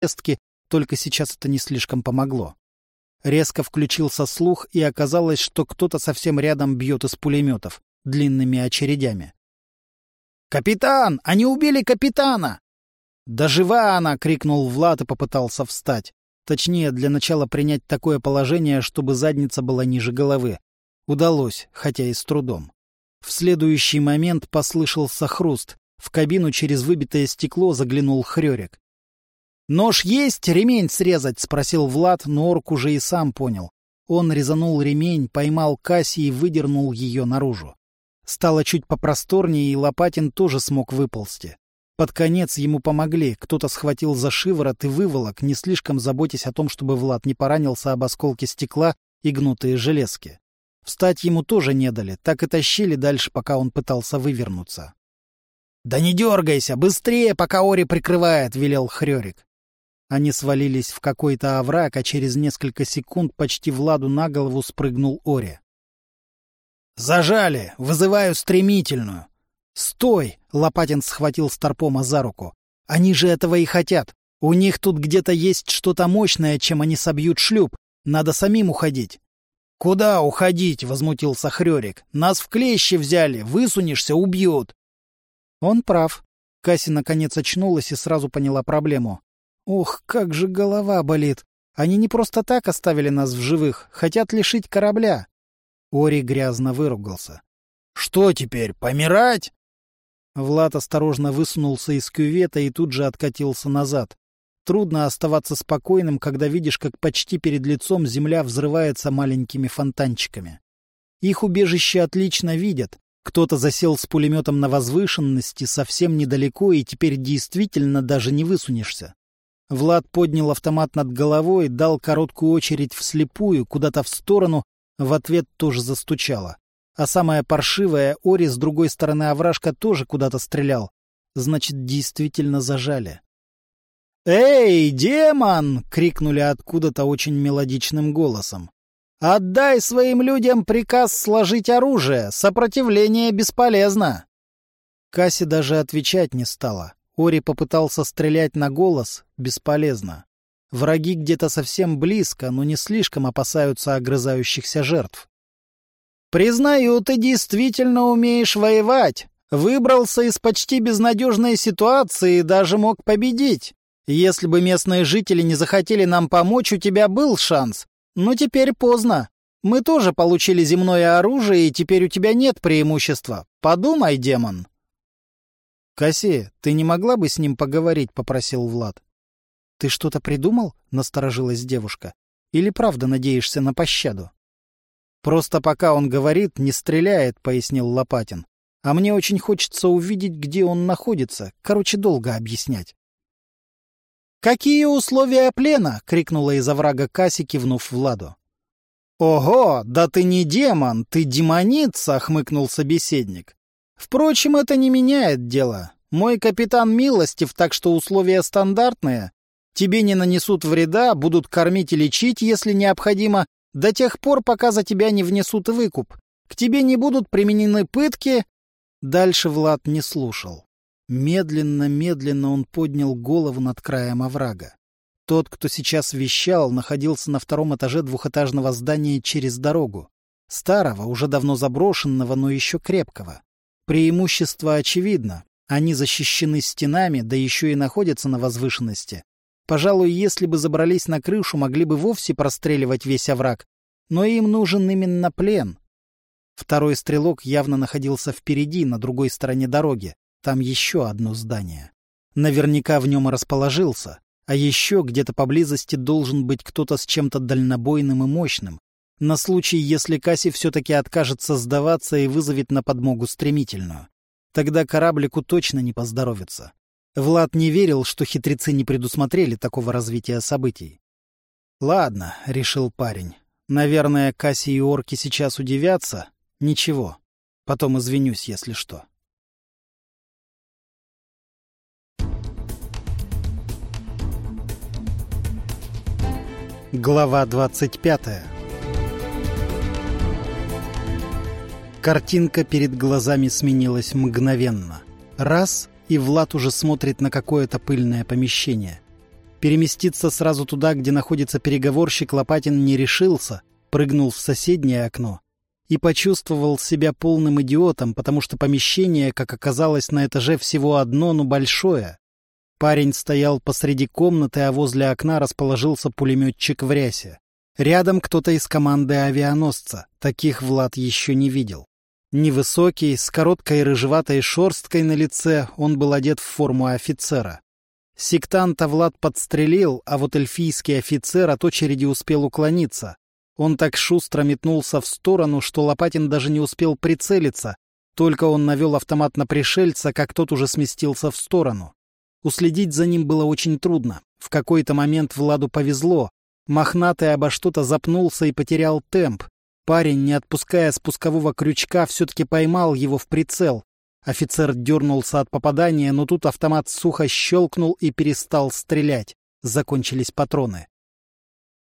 железки, только сейчас это не слишком помогло. Резко включился слух, и оказалось, что кто-то совсем рядом бьет из пулеметов, длинными очередями. «Капитан! Они убили капитана!» «Да жива она!» — крикнул Влад и попытался встать. Точнее, для начала принять такое положение, чтобы задница была ниже головы. Удалось, хотя и с трудом. В следующий момент послышался хруст. В кабину через выбитое стекло заглянул Хрёрик. «Нож есть? Ремень срезать?» — спросил Влад, но орк уже и сам понял. Он резанул ремень, поймал Касси и выдернул ее наружу. Стало чуть попросторнее, и Лопатин тоже смог выползти. Под конец ему помогли, кто-то схватил за шиворот и выволок, не слишком заботясь о том, чтобы Влад не поранился об осколки стекла и гнутые железки. Встать ему тоже не дали, так и тащили дальше, пока он пытался вывернуться. — Да не дергайся, быстрее, пока Ори прикрывает, — велел Хрёрик. Они свалились в какой-то овраг, а через несколько секунд почти Владу на голову спрыгнул Ори. «Зажали! Вызываю стремительную!» «Стой!» — Лопатин схватил Старпома за руку. «Они же этого и хотят. У них тут где-то есть что-то мощное, чем они собьют шлюп. Надо самим уходить». «Куда уходить?» — возмутился Хрёрик. «Нас в клещи взяли. Высунешься — убьют». Он прав. Касси наконец очнулась и сразу поняла проблему. Ох, как же голова болит. Они не просто так оставили нас в живых, хотят лишить корабля. Ори грязно выругался. Что теперь, помирать? Влад осторожно высунулся из кювета и тут же откатился назад. Трудно оставаться спокойным, когда видишь, как почти перед лицом земля взрывается маленькими фонтанчиками. Их убежище отлично видят. Кто-то засел с пулеметом на возвышенности совсем недалеко, и теперь действительно даже не высунешься. Влад поднял автомат над головой, дал короткую очередь вслепую, куда-то в сторону, в ответ тоже застучало. А самое паршивое, Ори с другой стороны овражка тоже куда-то стрелял. Значит, действительно зажали. «Эй, демон!» — крикнули откуда-то очень мелодичным голосом. «Отдай своим людям приказ сложить оружие! Сопротивление бесполезно!» Касси даже отвечать не стала. Ори попытался стрелять на голос, бесполезно. Враги где-то совсем близко, но не слишком опасаются огрызающихся жертв. «Признаю, ты действительно умеешь воевать. Выбрался из почти безнадежной ситуации и даже мог победить. Если бы местные жители не захотели нам помочь, у тебя был шанс. Но теперь поздно. Мы тоже получили земное оружие, и теперь у тебя нет преимущества. Подумай, демон». «Кассе, ты не могла бы с ним поговорить?» — попросил Влад. «Ты что-то придумал?» — насторожилась девушка. «Или правда надеешься на пощаду?» «Просто пока он говорит, не стреляет», — пояснил Лопатин. «А мне очень хочется увидеть, где он находится. Короче, долго объяснять». «Какие условия плена?» — крикнула из оврага Касси, кивнув Владу. «Ого, да ты не демон, ты демоница!» — хмыкнул собеседник. Впрочем, это не меняет дело. Мой капитан милостив, так что условия стандартные. Тебе не нанесут вреда, будут кормить и лечить, если необходимо, до тех пор, пока за тебя не внесут выкуп. К тебе не будут применены пытки. Дальше Влад не слушал. Медленно-медленно он поднял голову над краем оврага. Тот, кто сейчас вещал, находился на втором этаже двухэтажного здания через дорогу. Старого, уже давно заброшенного, но еще крепкого. Преимущество очевидно. Они защищены стенами, да еще и находятся на возвышенности. Пожалуй, если бы забрались на крышу, могли бы вовсе простреливать весь овраг. Но им нужен именно плен. Второй стрелок явно находился впереди, на другой стороне дороги. Там еще одно здание. Наверняка в нем расположился. А еще где-то поблизости должен быть кто-то с чем-то дальнобойным и мощным на случай, если Касси все-таки откажется сдаваться и вызовет на подмогу стремительную. Тогда кораблику точно не поздоровится. Влад не верил, что хитрецы не предусмотрели такого развития событий. «Ладно», — решил парень. «Наверное, Касси и орки сейчас удивятся. Ничего. Потом извинюсь, если что». Глава 25 Картинка перед глазами сменилась мгновенно. Раз — и Влад уже смотрит на какое-то пыльное помещение. Переместиться сразу туда, где находится переговорщик, Лопатин не решился, прыгнул в соседнее окно и почувствовал себя полным идиотом, потому что помещение, как оказалось, на этаже всего одно, но большое. Парень стоял посреди комнаты, а возле окна расположился пулеметчик в рясе. Рядом кто-то из команды авианосца. Таких Влад еще не видел. Невысокий, с короткой рыжеватой шерсткой на лице, он был одет в форму офицера. Сектанта Влад подстрелил, а вот эльфийский офицер от очереди успел уклониться. Он так шустро метнулся в сторону, что Лопатин даже не успел прицелиться. Только он навел автомат на пришельца, как тот уже сместился в сторону. Уследить за ним было очень трудно. В какой-то момент Владу повезло. Мохнатый обо что-то запнулся и потерял темп. Парень, не отпуская спускового крючка, все-таки поймал его в прицел. Офицер дернулся от попадания, но тут автомат сухо щелкнул и перестал стрелять. Закончились патроны.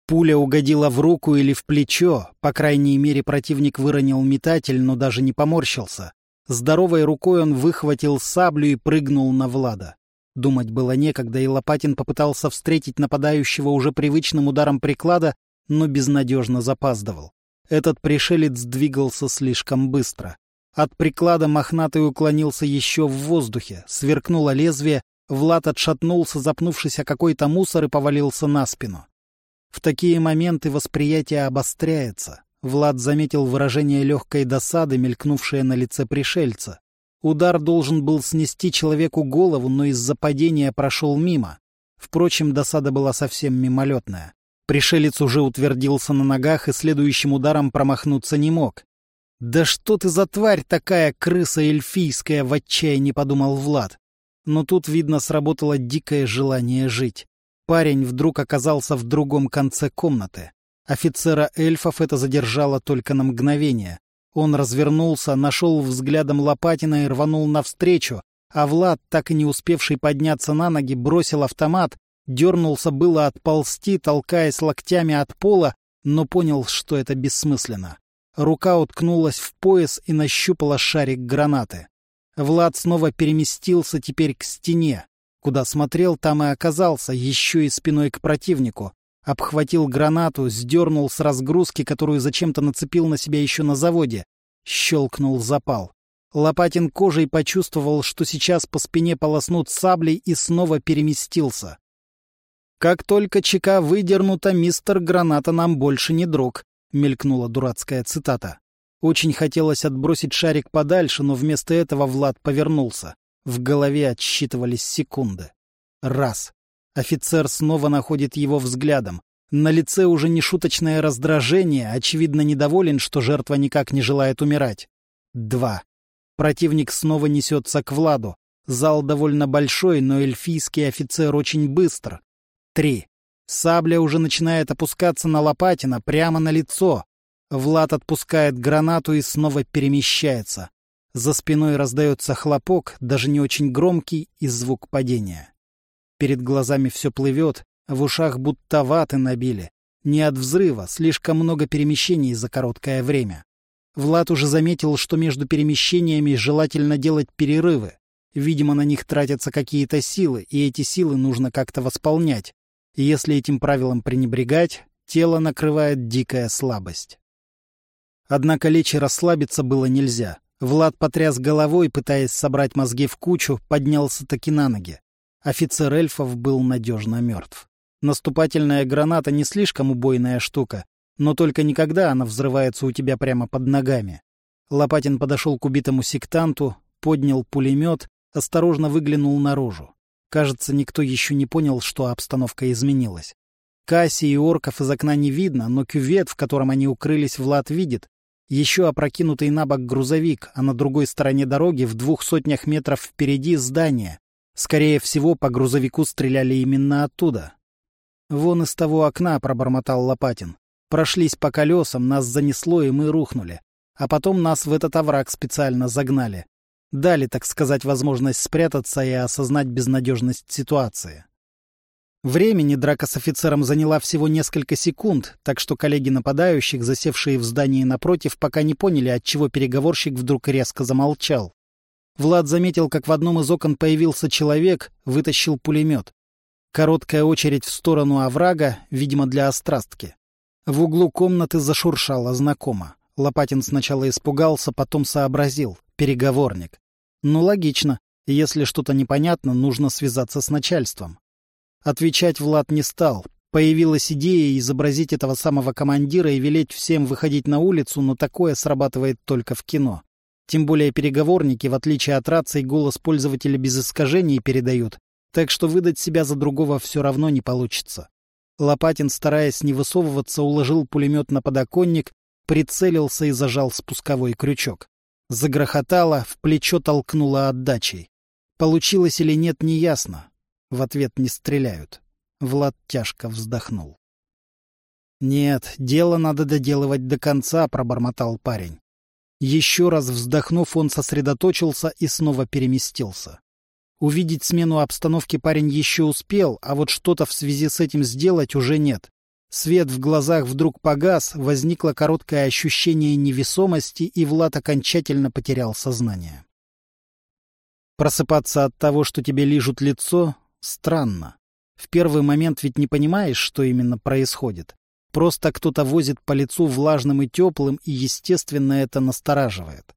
Пуля угодила в руку или в плечо, по крайней мере противник выронил метатель, но даже не поморщился. Здоровой рукой он выхватил саблю и прыгнул на Влада. Думать было некогда, и Лопатин попытался встретить нападающего уже привычным ударом приклада, но безнадежно запаздывал. Этот пришелец двигался слишком быстро. От приклада мохнатый уклонился еще в воздухе, сверкнуло лезвие, Влад отшатнулся, запнувшись о какой-то мусор и повалился на спину. В такие моменты восприятие обостряется. Влад заметил выражение легкой досады, мелькнувшее на лице пришельца. Удар должен был снести человеку голову, но из-за падения прошел мимо. Впрочем, досада была совсем мимолетная. Пришелец уже утвердился на ногах и следующим ударом промахнуться не мог. «Да что ты за тварь такая, крыса эльфийская!» — в отчаянии подумал Влад. Но тут, видно, сработало дикое желание жить. Парень вдруг оказался в другом конце комнаты. Офицера эльфов это задержало только на мгновение. Он развернулся, нашел взглядом Лопатина и рванул навстречу, а Влад, так и не успевший подняться на ноги, бросил автомат Дернулся было отползти, толкаясь локтями от пола, но понял, что это бессмысленно. Рука уткнулась в пояс и нащупала шарик гранаты. Влад снова переместился теперь к стене. Куда смотрел, там и оказался, еще и спиной к противнику. Обхватил гранату, сдернул с разгрузки, которую зачем-то нацепил на себя еще на заводе. Щелкнул запал. Лопатин кожей почувствовал, что сейчас по спине полоснут саблей и снова переместился. «Как только чека выдернута, мистер Граната нам больше не друг», — мелькнула дурацкая цитата. Очень хотелось отбросить шарик подальше, но вместо этого Влад повернулся. В голове отсчитывались секунды. Раз. Офицер снова находит его взглядом. На лице уже не шуточное раздражение, очевидно недоволен, что жертва никак не желает умирать. Два. Противник снова несется к Владу. Зал довольно большой, но эльфийский офицер очень быстр. Три. Сабля уже начинает опускаться на Лопатина прямо на лицо. Влад отпускает гранату и снова перемещается. За спиной раздается хлопок, даже не очень громкий, и звук падения. Перед глазами все плывет, в ушах будто ваты набили. Не от взрыва, слишком много перемещений за короткое время. Влад уже заметил, что между перемещениями желательно делать перерывы. Видимо, на них тратятся какие-то силы, и эти силы нужно как-то восполнять и если этим правилом пренебрегать, тело накрывает дикая слабость. Однако лечь и расслабиться было нельзя. Влад потряс головой, пытаясь собрать мозги в кучу, поднялся таки на ноги. Офицер эльфов был надежно мертв. Наступательная граната не слишком убойная штука, но только никогда она взрывается у тебя прямо под ногами. Лопатин подошел к убитому сектанту, поднял пулемет, осторожно выглянул наружу. Кажется, никто еще не понял, что обстановка изменилась. Касси и орков из окна не видно, но кювет, в котором они укрылись, Влад видит. Еще опрокинутый на бок грузовик, а на другой стороне дороги, в двух сотнях метров впереди, здание. Скорее всего, по грузовику стреляли именно оттуда. «Вон из того окна», — пробормотал Лопатин. «Прошлись по колесам, нас занесло, и мы рухнули. А потом нас в этот овраг специально загнали. Дали, так сказать, возможность спрятаться и осознать безнадежность ситуации. Времени драка с офицером заняла всего несколько секунд, так что коллеги нападающих, засевшие в здании напротив, пока не поняли, отчего переговорщик вдруг резко замолчал. Влад заметил, как в одном из окон появился человек, вытащил пулемет. Короткая очередь в сторону оврага, видимо, для острастки. В углу комнаты зашуршало знакомо. Лопатин сначала испугался, потом сообразил. Переговорник. Ну, логично. Если что-то непонятно, нужно связаться с начальством. Отвечать Влад не стал. Появилась идея изобразить этого самого командира и велеть всем выходить на улицу, но такое срабатывает только в кино. Тем более переговорники, в отличие от рации, голос пользователя без искажений передают, так что выдать себя за другого все равно не получится. Лопатин, стараясь не высовываться, уложил пулемет на подоконник, прицелился и зажал спусковой крючок. Загрохотало, в плечо толкнуло отдачей. Получилось или нет, неясно. В ответ не стреляют. Влад тяжко вздохнул. «Нет, дело надо доделывать до конца», — пробормотал парень. Еще раз вздохнув, он сосредоточился и снова переместился. Увидеть смену обстановки парень еще успел, а вот что-то в связи с этим сделать уже нет. Свет в глазах вдруг погас, возникло короткое ощущение невесомости, и Влад окончательно потерял сознание. Просыпаться от того, что тебе лижут лицо, странно. В первый момент ведь не понимаешь, что именно происходит. Просто кто-то возит по лицу влажным и теплым, и, естественно, это настораживает.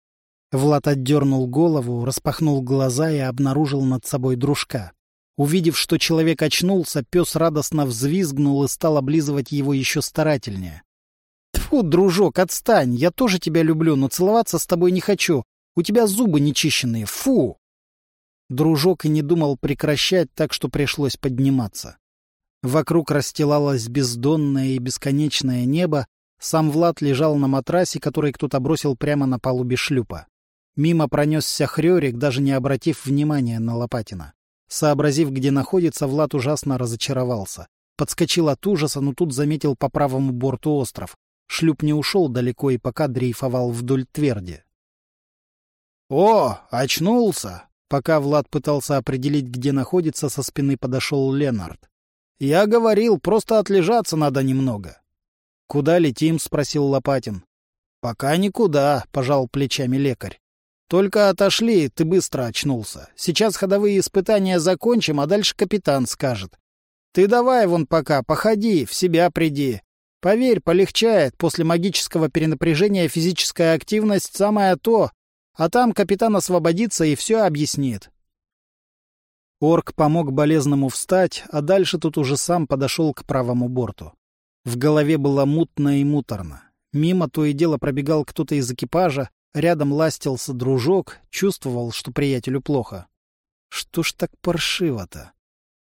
Влад отдернул голову, распахнул глаза и обнаружил над собой дружка. Увидев, что человек очнулся, пес радостно взвизгнул и стал облизывать его еще старательнее. «Тьфу, дружок, отстань! Я тоже тебя люблю, но целоваться с тобой не хочу. У тебя зубы нечищенные. Фу!» Дружок и не думал прекращать, так что пришлось подниматься. Вокруг расстилалось бездонное и бесконечное небо, сам Влад лежал на матрасе, который кто-то бросил прямо на палубе шлюпа. Мимо пронесся Хрёрик, даже не обратив внимания на Лопатина. Сообразив, где находится, Влад ужасно разочаровался. Подскочил от ужаса, но тут заметил по правому борту остров. Шлюп не ушел далеко и пока дрейфовал вдоль тверди. «О, очнулся!» Пока Влад пытался определить, где находится, со спины подошел Ленард. «Я говорил, просто отлежаться надо немного». «Куда летим?» — спросил Лопатин. «Пока никуда», — пожал плечами лекарь. Только отошли, ты быстро очнулся. Сейчас ходовые испытания закончим, а дальше капитан скажет. Ты давай вон пока, походи, в себя приди. Поверь, полегчает. После магического перенапряжения физическая активность — самое то. А там капитан освободится и все объяснит. Орк помог болезному встать, а дальше тут уже сам подошел к правому борту. В голове было мутно и муторно. Мимо то и дело пробегал кто-то из экипажа, Рядом ластился дружок, чувствовал, что приятелю плохо. Что ж так паршиво-то?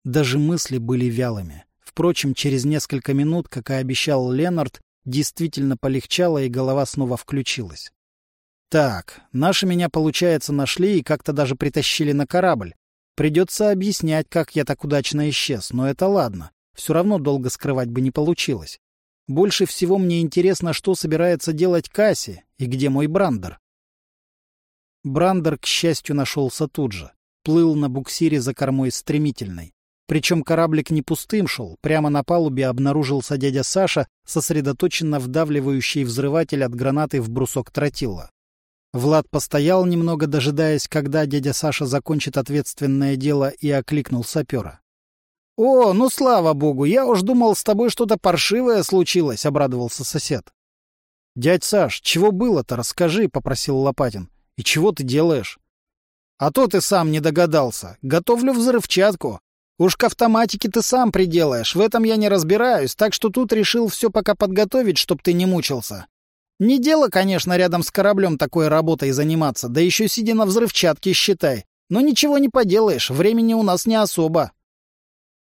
Даже мысли были вялыми. Впрочем, через несколько минут, как и обещал Ленард, действительно полегчало, и голова снова включилась. Так, наши меня, получается, нашли и как-то даже притащили на корабль. Придется объяснять, как я так удачно исчез, но это ладно. Все равно долго скрывать бы не получилось. Больше всего мне интересно, что собирается делать Касси и где мой Брандер. Брандер, к счастью, нашелся тут же. Плыл на буксире за кормой стремительной. Причем кораблик не пустым шел. Прямо на палубе обнаружился дядя Саша, сосредоточенно вдавливающий взрыватель от гранаты в брусок тротила. Влад постоял немного, дожидаясь, когда дядя Саша закончит ответственное дело, и окликнул сапера. — О, ну слава богу, я уж думал, с тобой что-то паршивое случилось, — обрадовался сосед. — Дядь Саш, чего было-то, расскажи, — попросил Лопатин. — И чего ты делаешь? — А то ты сам не догадался. Готовлю взрывчатку. Уж к автоматике ты сам приделаешь, в этом я не разбираюсь, так что тут решил все пока подготовить, чтоб ты не мучился. Не дело, конечно, рядом с кораблем такой работой заниматься, да еще сидя на взрывчатке, считай. Но ничего не поделаешь, времени у нас не особо.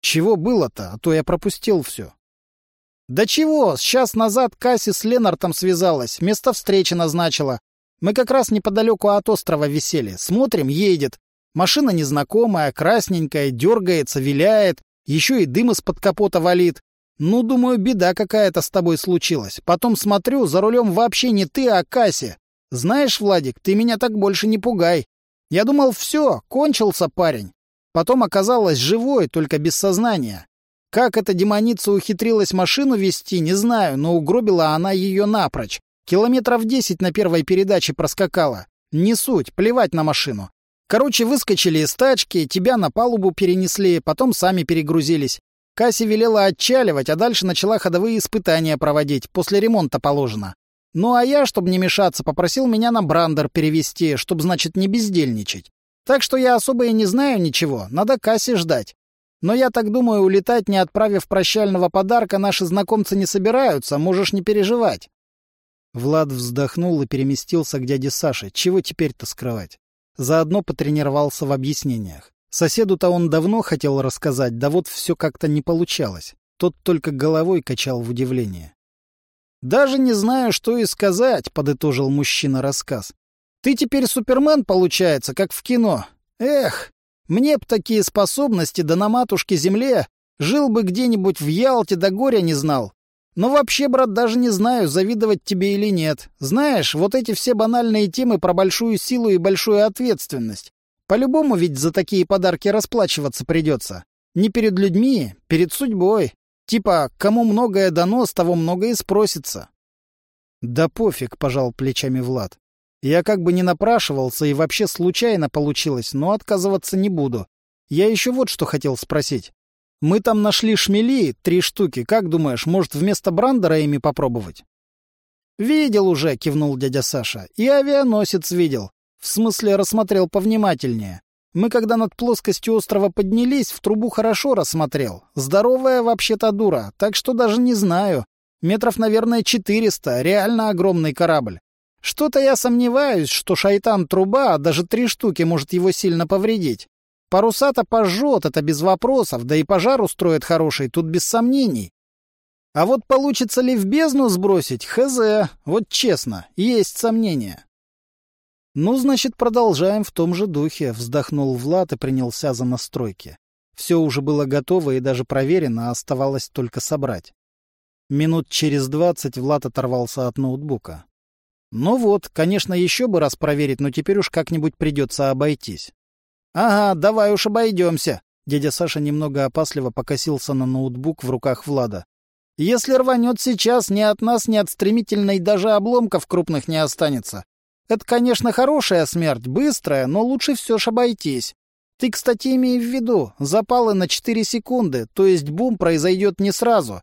Чего было-то, а то я пропустил все. Да чего, сейчас назад Касси с Ленартом связалась, место встречи назначила. Мы как раз неподалеку от острова висели. Смотрим, едет. Машина незнакомая, красненькая, дергается, виляет, еще и дым из-под капота валит. Ну, думаю, беда какая-то с тобой случилась. Потом смотрю, за рулем вообще не ты, а Касси. Знаешь, Владик, ты меня так больше не пугай. Я думал, все, кончился парень. Потом оказалась живой, только без сознания. Как эта демоница ухитрилась машину вести, не знаю, но угробила она ее напрочь. Километров десять на первой передаче проскакала. Не суть, плевать на машину. Короче, выскочили из тачки, тебя на палубу перенесли, потом сами перегрузились. Касси велела отчаливать, а дальше начала ходовые испытания проводить, после ремонта положено. Ну а я, чтобы не мешаться, попросил меня на Брандер перевести, чтобы, значит, не бездельничать. Так что я особо и не знаю ничего, надо Кассе ждать. Но я так думаю, улетать, не отправив прощального подарка, наши знакомцы не собираются, можешь не переживать. Влад вздохнул и переместился к дяде Саше. Чего теперь-то скрывать? Заодно потренировался в объяснениях. Соседу-то он давно хотел рассказать, да вот все как-то не получалось. Тот только головой качал в удивление. «Даже не знаю, что и сказать», — подытожил мужчина рассказ. «Ты теперь Супермен, получается, как в кино. Эх, мне б такие способности, да на матушке земле. Жил бы где-нибудь в Ялте, да горя не знал. Но вообще, брат, даже не знаю, завидовать тебе или нет. Знаешь, вот эти все банальные темы про большую силу и большую ответственность. По-любому ведь за такие подарки расплачиваться придется. Не перед людьми, перед судьбой. Типа, кому многое дано, с того многое спросится. Да пофиг, пожал плечами Влад. Я как бы не напрашивался и вообще случайно получилось, но отказываться не буду. Я еще вот что хотел спросить. Мы там нашли шмели, три штуки. Как думаешь, может, вместо брандера ими попробовать? «Видел уже», — кивнул дядя Саша. «И авианосец видел. В смысле, рассмотрел повнимательнее. Мы, когда над плоскостью острова поднялись, в трубу хорошо рассмотрел. Здоровая вообще-то дура, так что даже не знаю. Метров, наверное, четыреста. Реально огромный корабль. Что-то я сомневаюсь, что шайтан-труба, даже три штуки, может его сильно повредить. Паруса-то пожжет, это без вопросов, да и пожар устроит хороший, тут без сомнений. А вот получится ли в бездну сбросить, хз, вот честно, есть сомнения. Ну, значит, продолжаем в том же духе, вздохнул Влад и принялся за настройки. Все уже было готово и даже проверено, а оставалось только собрать. Минут через двадцать Влад оторвался от ноутбука. Ну вот, конечно, еще бы раз проверить, но теперь уж как-нибудь придется обойтись. Ага, давай уж обойдемся. Дядя Саша немного опасливо покосился на ноутбук в руках Влада. Если рванет сейчас, ни от нас, ни от стремительной даже обломков крупных не останется. Это, конечно, хорошая смерть, быстрая, но лучше все ж обойтись. Ты, кстати, имей в виду, запалы на 4 секунды, то есть бум произойдет не сразу.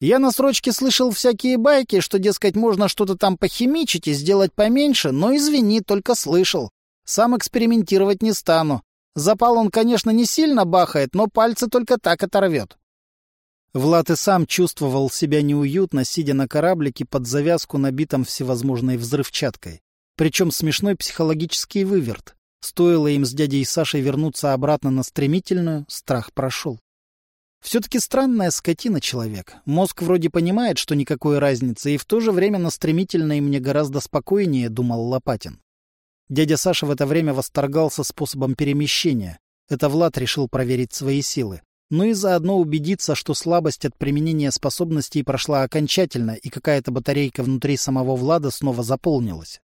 Я на срочке слышал всякие байки, что, дескать, можно что-то там похимичить и сделать поменьше, но, извини, только слышал. Сам экспериментировать не стану. Запал он, конечно, не сильно бахает, но пальцы только так оторвет. Влад и сам чувствовал себя неуютно, сидя на кораблике под завязку, набитом всевозможной взрывчаткой. Причем смешной психологический выверт. Стоило им с дядей Сашей вернуться обратно на стремительную, страх прошел. Все-таки странная скотина человек. Мозг вроде понимает, что никакой разницы, и в то же время на стремительной мне гораздо спокойнее, думал Лопатин. Дядя Саша в это время восторгался способом перемещения. Это Влад решил проверить свои силы. Ну и заодно убедиться, что слабость от применения способностей прошла окончательно, и какая-то батарейка внутри самого Влада снова заполнилась.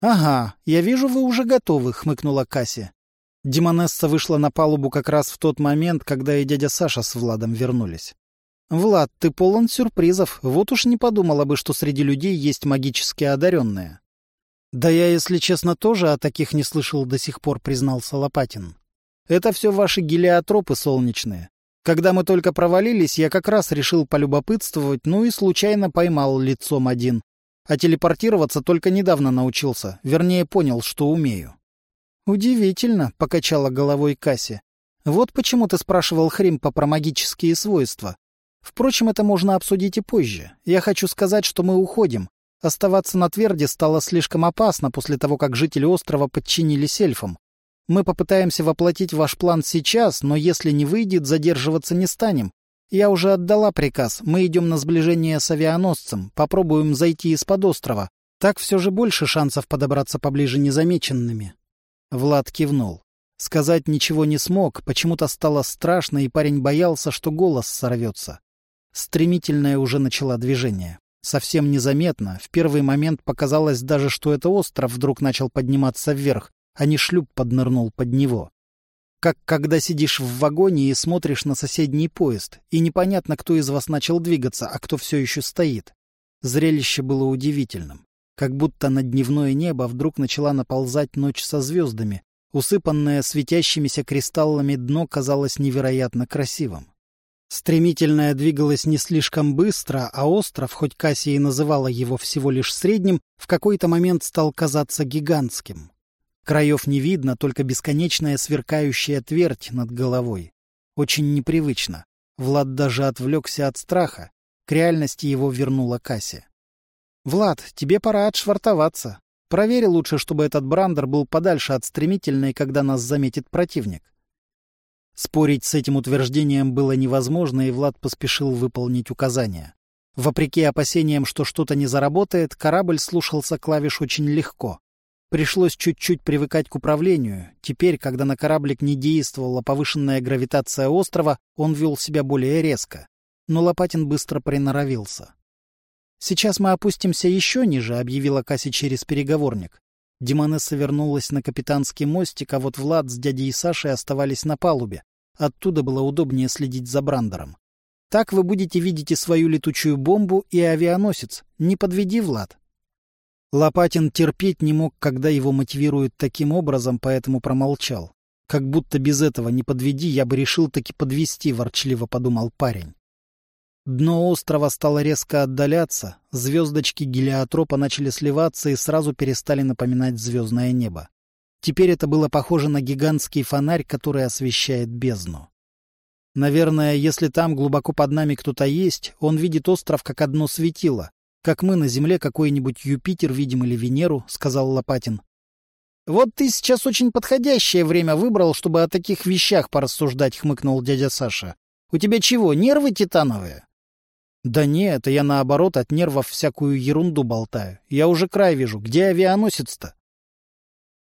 «Ага, я вижу, вы уже готовы», — хмыкнула Касси. Демонесса вышла на палубу как раз в тот момент, когда и дядя Саша с Владом вернулись. «Влад, ты полон сюрпризов. Вот уж не подумала бы, что среди людей есть магически одаренные». «Да я, если честно, тоже о таких не слышал до сих пор», — признался Лопатин. «Это все ваши гелиотропы солнечные. Когда мы только провалились, я как раз решил полюбопытствовать, ну и случайно поймал лицом один. А телепортироваться только недавно научился, вернее, понял, что умею». «Удивительно», — покачала головой Касси. «Вот почему ты спрашивал Хримпа про магические свойства. Впрочем, это можно обсудить и позже. Я хочу сказать, что мы уходим. Оставаться на тверде стало слишком опасно после того, как жители острова подчинились эльфам. Мы попытаемся воплотить ваш план сейчас, но если не выйдет, задерживаться не станем. Я уже отдала приказ. Мы идем на сближение с авианосцем. Попробуем зайти из-под острова. Так все же больше шансов подобраться поближе незамеченными. Влад кивнул. Сказать ничего не смог, почему-то стало страшно, и парень боялся, что голос сорвется. Стремительное уже начала движение. Совсем незаметно, в первый момент показалось даже, что это остров вдруг начал подниматься вверх, а не шлюп поднырнул под него. Как когда сидишь в вагоне и смотришь на соседний поезд, и непонятно, кто из вас начал двигаться, а кто все еще стоит. Зрелище было удивительным как будто на дневное небо вдруг начала наползать ночь со звездами, Усыпанное светящимися кристаллами дно казалось невероятно красивым. Стремительное двигалось не слишком быстро, а остров, хоть Кассия и называла его всего лишь средним, в какой-то момент стал казаться гигантским. Краев не видно, только бесконечная сверкающая твердь над головой. Очень непривычно. Влад даже отвлекся от страха. К реальности его вернула Кассия. «Влад, тебе пора отшвартоваться. Проверь лучше, чтобы этот брандер был подальше от стремительной, когда нас заметит противник». Спорить с этим утверждением было невозможно, и Влад поспешил выполнить указания. Вопреки опасениям, что что-то не заработает, корабль слушался клавиш очень легко. Пришлось чуть-чуть привыкать к управлению. Теперь, когда на кораблик не действовала повышенная гравитация острова, он вел себя более резко. Но Лопатин быстро приноровился. «Сейчас мы опустимся еще ниже», — объявила Касси через переговорник. Демонесса вернулась на капитанский мостик, а вот Влад с дядей Сашей оставались на палубе. Оттуда было удобнее следить за Брандером. Так вы будете видеть и свою летучую бомбу, и авианосец. Не подведи, Влад. Лопатин терпеть не мог, когда его мотивируют таким образом, поэтому промолчал. Как будто без этого не подведи, я бы решил таки подвести, ворчливо подумал парень. Дно острова стало резко отдаляться, звездочки гелиотропа начали сливаться и сразу перестали напоминать звездное небо. Теперь это было похоже на гигантский фонарь, который освещает бездну. Наверное, если там глубоко под нами кто-то есть, он видит остров как одно светило, как мы на Земле какой-нибудь Юпитер видим или Венеру, — сказал Лопатин. — Вот ты сейчас очень подходящее время выбрал, чтобы о таких вещах порассуждать, — хмыкнул дядя Саша. — У тебя чего, нервы титановые? Да нет, это я наоборот от нервов всякую ерунду болтаю. Я уже край вижу. Где авианосец-то?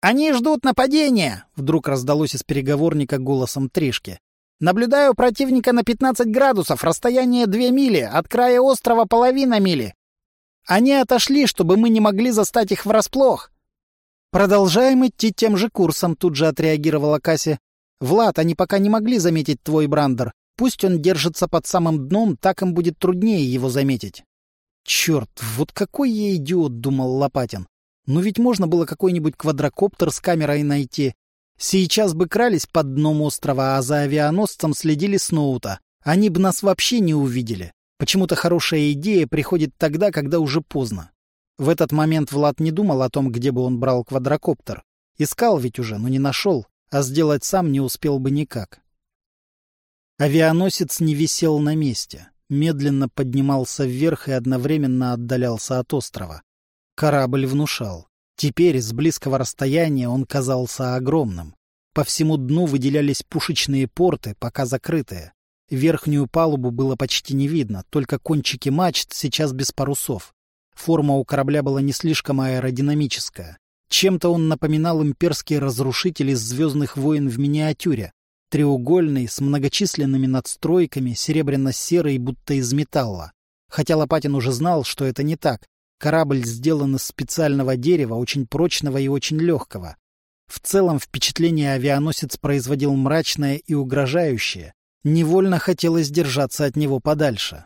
«Они ждут нападения!» — вдруг раздалось из переговорника голосом Тришки. «Наблюдаю противника на 15 градусов, расстояние 2 мили, от края острова половина мили. Они отошли, чтобы мы не могли застать их врасплох». «Продолжаем идти тем же курсом», — тут же отреагировала Касси. «Влад, они пока не могли заметить твой брандер. Пусть он держится под самым дном, так им будет труднее его заметить. Черт, вот какой я идиот, думал Лопатин. Ну ведь можно было какой-нибудь квадрокоптер с камерой найти. Сейчас бы крались под дном острова, а за авианосцем следили с ноута. Они бы нас вообще не увидели. Почему-то хорошая идея приходит тогда, когда уже поздно. В этот момент Влад не думал о том, где бы он брал квадрокоптер. Искал ведь уже, но не нашел, а сделать сам не успел бы никак. Авианосец не висел на месте, медленно поднимался вверх и одновременно отдалялся от острова. Корабль внушал. Теперь с близкого расстояния он казался огромным. По всему дну выделялись пушечные порты, пока закрытые. Верхнюю палубу было почти не видно, только кончики мачт сейчас без парусов. Форма у корабля была не слишком аэродинамическая. Чем-то он напоминал имперские разрушители из «Звездных войн» в миниатюре, треугольный, с многочисленными надстройками, серебряно-серый, будто из металла. Хотя Лопатин уже знал, что это не так. Корабль сделан из специального дерева, очень прочного и очень легкого. В целом впечатление авианосец производил мрачное и угрожающее. Невольно хотелось держаться от него подальше.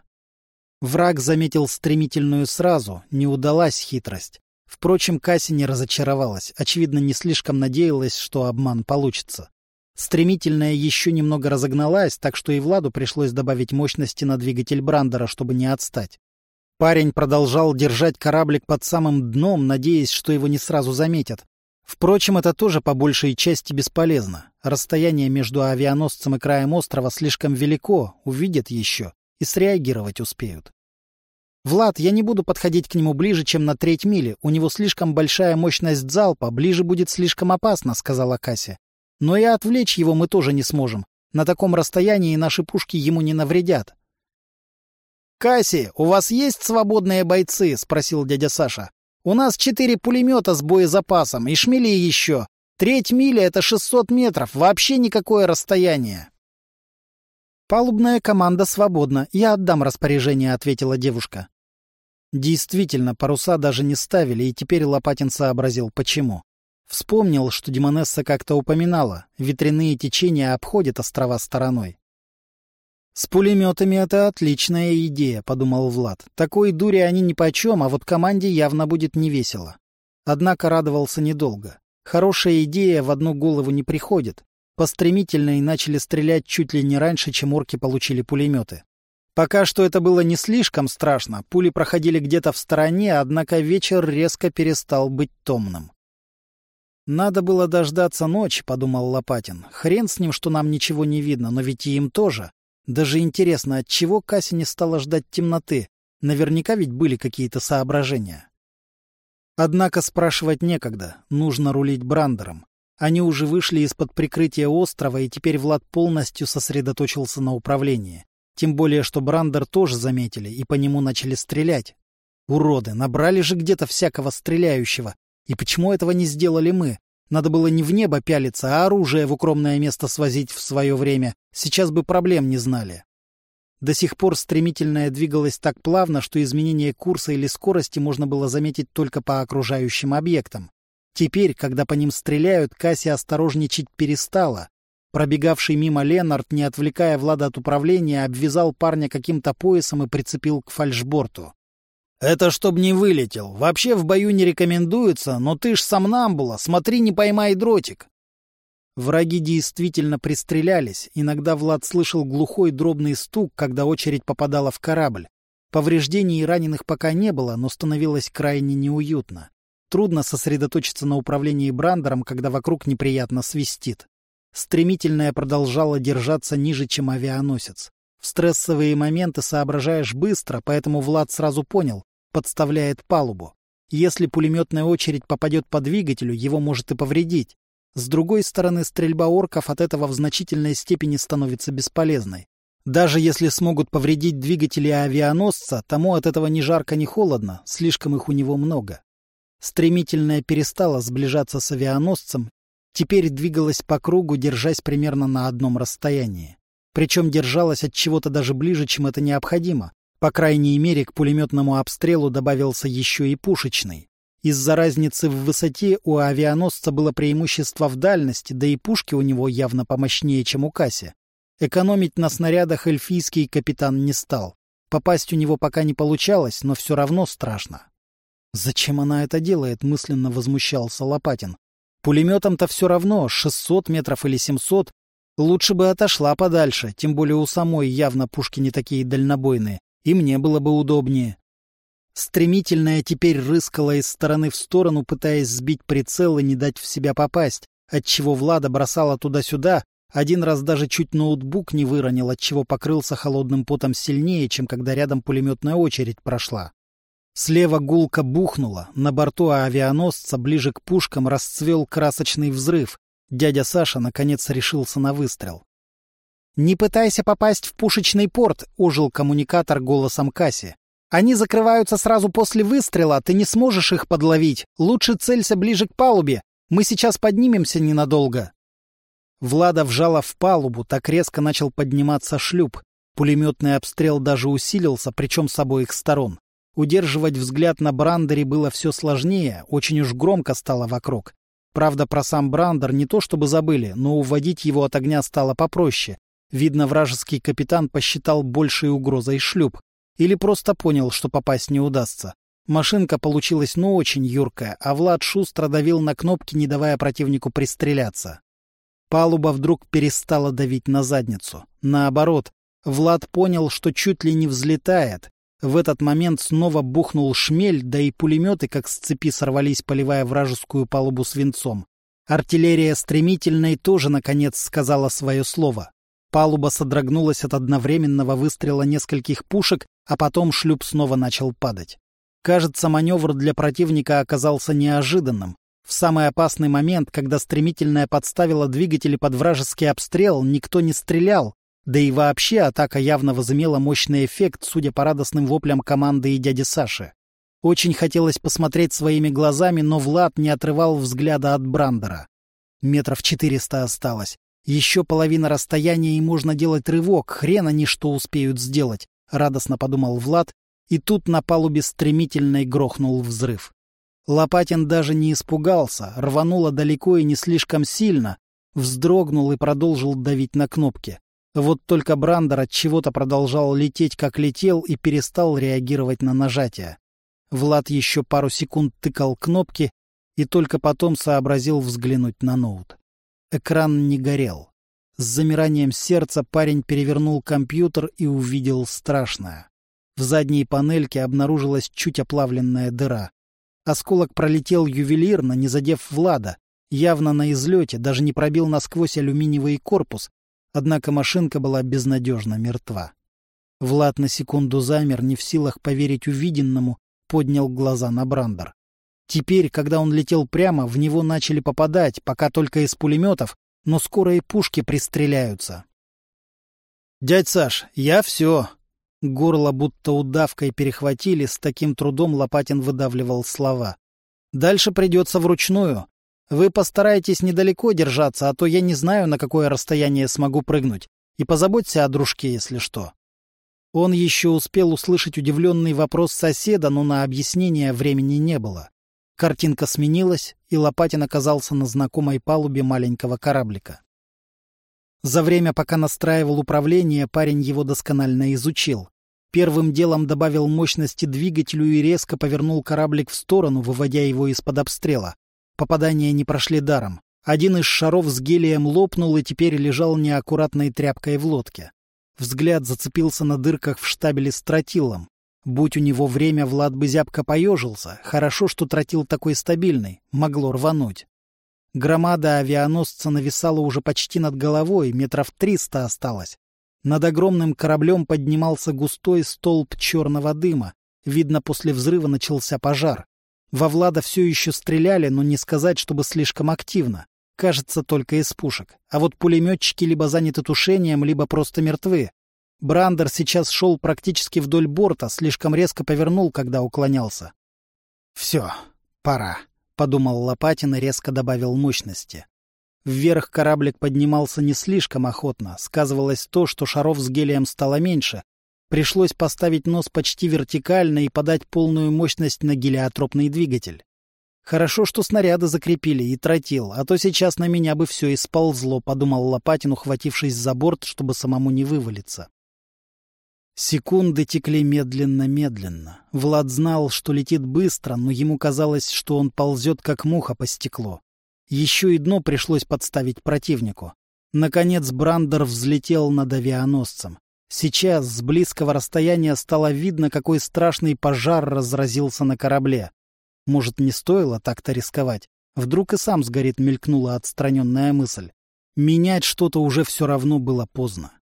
Враг заметил стремительную сразу, не удалась хитрость. Впрочем, Касси не разочаровалась, очевидно, не слишком надеялась, что обман получится. Стремительная еще немного разогналась, так что и Владу пришлось добавить мощности на двигатель Брандера, чтобы не отстать. Парень продолжал держать кораблик под самым дном, надеясь, что его не сразу заметят. Впрочем, это тоже по большей части бесполезно. Расстояние между авианосцем и краем острова слишком велико, увидят еще и среагировать успеют. «Влад, я не буду подходить к нему ближе, чем на треть мили. У него слишком большая мощность залпа, ближе будет слишком опасно», — сказала Кася. Но и отвлечь его мы тоже не сможем. На таком расстоянии наши пушки ему не навредят. «Касси, у вас есть свободные бойцы?» — спросил дядя Саша. «У нас четыре пулемета с боезапасом и шмели еще. Треть мили — это 600 метров, вообще никакое расстояние». «Палубная команда свободна, я отдам распоряжение», — ответила девушка. Действительно, паруса даже не ставили, и теперь Лопатин сообразил, почему. Вспомнил, что Демонесса как-то упоминала, ветряные течения обходят острова стороной. «С пулеметами это отличная идея», — подумал Влад. «Такой дури они нипочем, а вот команде явно будет невесело». Однако радовался недолго. Хорошая идея в одну голову не приходит. Постремительно и начали стрелять чуть ли не раньше, чем орки получили пулеметы. Пока что это было не слишком страшно, пули проходили где-то в стороне, однако вечер резко перестал быть томным. «Надо было дождаться ночи», — подумал Лопатин. «Хрен с ним, что нам ничего не видно, но ведь и им тоже. Даже интересно, от чего Касси не стала ждать темноты? Наверняка ведь были какие-то соображения». Однако спрашивать некогда, нужно рулить Брандером. Они уже вышли из-под прикрытия острова, и теперь Влад полностью сосредоточился на управлении. Тем более, что Брандер тоже заметили и по нему начали стрелять. Уроды, набрали же где-то всякого стреляющего. И почему этого не сделали мы? Надо было не в небо пялиться, а оружие в укромное место свозить в свое время. Сейчас бы проблем не знали. До сих пор стремительная двигалась так плавно, что изменение курса или скорости можно было заметить только по окружающим объектам. Теперь, когда по ним стреляют, Касси осторожничать перестала. Пробегавший мимо Ленард, не отвлекая Влада от управления, обвязал парня каким-то поясом и прицепил к фальшборту. «Это чтоб не вылетел. Вообще в бою не рекомендуется, но ты ж сомнамбула, смотри, не поймай дротик». Враги действительно пристрелялись. Иногда Влад слышал глухой дробный стук, когда очередь попадала в корабль. Повреждений и раненых пока не было, но становилось крайне неуютно. Трудно сосредоточиться на управлении Брандером, когда вокруг неприятно свистит. Стремительная продолжала держаться ниже, чем авианосец. В стрессовые моменты соображаешь быстро, поэтому Влад сразу понял — подставляет палубу. Если пулеметная очередь попадет по двигателю, его может и повредить. С другой стороны, стрельба орков от этого в значительной степени становится бесполезной. Даже если смогут повредить двигатели авианосца, тому от этого ни жарко, ни холодно, слишком их у него много. Стремительная перестала сближаться с авианосцем, теперь двигалась по кругу, держась примерно на одном расстоянии. Причем держалась от чего-то даже ближе, чем это необходимо. По крайней мере, к пулеметному обстрелу добавился еще и пушечный. Из-за разницы в высоте у авианосца было преимущество в дальности, да и пушки у него явно помощнее, чем у Касси. Экономить на снарядах эльфийский капитан не стал. Попасть у него пока не получалось, но все равно страшно. «Зачем она это делает?» — мысленно возмущался Лопатин. «Пулеметом-то все равно, 600 метров или 700. Лучше бы отошла подальше, тем более у самой явно пушки не такие дальнобойные, и мне было бы удобнее». Стремительная теперь рыскала из стороны в сторону, пытаясь сбить прицел и не дать в себя попасть, отчего Влада бросала туда-сюда, один раз даже чуть ноутбук не выронил, отчего покрылся холодным потом сильнее, чем когда рядом пулеметная очередь прошла. Слева гулко бухнуло, на борту авианосца ближе к пушкам расцвел красочный взрыв. Дядя Саша наконец решился на выстрел. «Не пытайся попасть в пушечный порт», — ожил коммуникатор голосом Касси. «Они закрываются сразу после выстрела, ты не сможешь их подловить. Лучше целься ближе к палубе. Мы сейчас поднимемся ненадолго». Влада вжала в палубу, так резко начал подниматься шлюп. Пулеметный обстрел даже усилился, причем с обоих сторон. Удерживать взгляд на Брандере было все сложнее, очень уж громко стало вокруг. Правда, про сам Брандер не то чтобы забыли, но уводить его от огня стало попроще. Видно, вражеский капитан посчитал большей угрозой шлюп. Или просто понял, что попасть не удастся. Машинка получилась ну очень юркая, а Влад шустро давил на кнопки, не давая противнику пристреляться. Палуба вдруг перестала давить на задницу. Наоборот, Влад понял, что чуть ли не взлетает, в этот момент снова бухнул шмель, да и пулеметы, как с цепи сорвались, поливая вражескую палубу свинцом. Артиллерия стремительной тоже, наконец, сказала свое слово. Палуба содрогнулась от одновременного выстрела нескольких пушек, а потом шлюп снова начал падать. Кажется, маневр для противника оказался неожиданным. В самый опасный момент, когда стремительная подставила двигатели под вражеский обстрел, никто не стрелял, да и вообще атака явно возымела мощный эффект, судя по радостным воплям команды и дяди Саши. Очень хотелось посмотреть своими глазами, но Влад не отрывал взгляда от Брандера. Метров четыреста осталось. Еще половина расстояния, и можно делать рывок. Хрен они что успеют сделать, — радостно подумал Влад, и тут на палубе стремительно грохнул взрыв. Лопатин даже не испугался, рвануло далеко и не слишком сильно, вздрогнул и продолжил давить на кнопки. Вот только Брандер от чего-то продолжал лететь, как летел, и перестал реагировать на нажатие. Влад еще пару секунд тыкал кнопки, и только потом сообразил взглянуть на ноут. Экран не горел. С замиранием сердца парень перевернул компьютер и увидел страшное. В задней панельке обнаружилась чуть оплавленная дыра. Осколок пролетел ювелирно, не задев Влада, явно на излете, даже не пробил насквозь алюминиевый корпус, однако машинка была безнадежно мертва. Влад на секунду замер, не в силах поверить увиденному, поднял глаза на Брандер. Теперь, когда он летел прямо, в него начали попадать, пока только из пулеметов, но скоро и пушки пристреляются. «Дядь Саш, я все!» Горло будто удавкой перехватили, с таким трудом Лопатин выдавливал слова. «Дальше придется вручную. Вы постарайтесь недалеко держаться, а то я не знаю, на какое расстояние смогу прыгнуть. И позаботься о дружке, если что». Он еще успел услышать удивленный вопрос соседа, но на объяснение времени не было. Картинка сменилась, и Лопатин оказался на знакомой палубе маленького кораблика. За время, пока настраивал управление, парень его досконально изучил. Первым делом добавил мощности двигателю и резко повернул кораблик в сторону, выводя его из-под обстрела. Попадания не прошли даром. Один из шаров с гелием лопнул и теперь лежал неаккуратной тряпкой в лодке. Взгляд зацепился на дырках в штабеле с тротилом. Будь у него время, Влад бы зябко поежился. Хорошо, что тротил такой стабильный. Могло рвануть. Громада авианосца нависала уже почти над головой, метров триста осталось. Над огромным кораблем поднимался густой столб черного дыма. Видно, после взрыва начался пожар. Во Влада все еще стреляли, но не сказать, чтобы слишком активно. Кажется, только из пушек. А вот пулеметчики либо заняты тушением, либо просто мертвы. Брандер сейчас шел практически вдоль борта, слишком резко повернул, когда уклонялся. «Все, пора», — подумал Лопатин и резко добавил мощности. Вверх кораблик поднимался не слишком охотно. Сказывалось то, что шаров с гелием стало меньше. Пришлось поставить нос почти вертикально и подать полную мощность на гелиотропный двигатель. Хорошо, что снаряды закрепили и тротил, а то сейчас на меня бы все и сползло, подумал Лопатин, ухватившись за борт, чтобы самому не вывалиться. Секунды текли медленно-медленно. Влад знал, что летит быстро, но ему казалось, что он ползет, как муха по стеклу. Еще и дно пришлось подставить противнику. Наконец Брандер взлетел над авианосцем. Сейчас с близкого расстояния стало видно, какой страшный пожар разразился на корабле. Может, не стоило так-то рисковать? Вдруг и сам сгорит, мелькнула отстраненная мысль. Менять что-то уже все равно было поздно.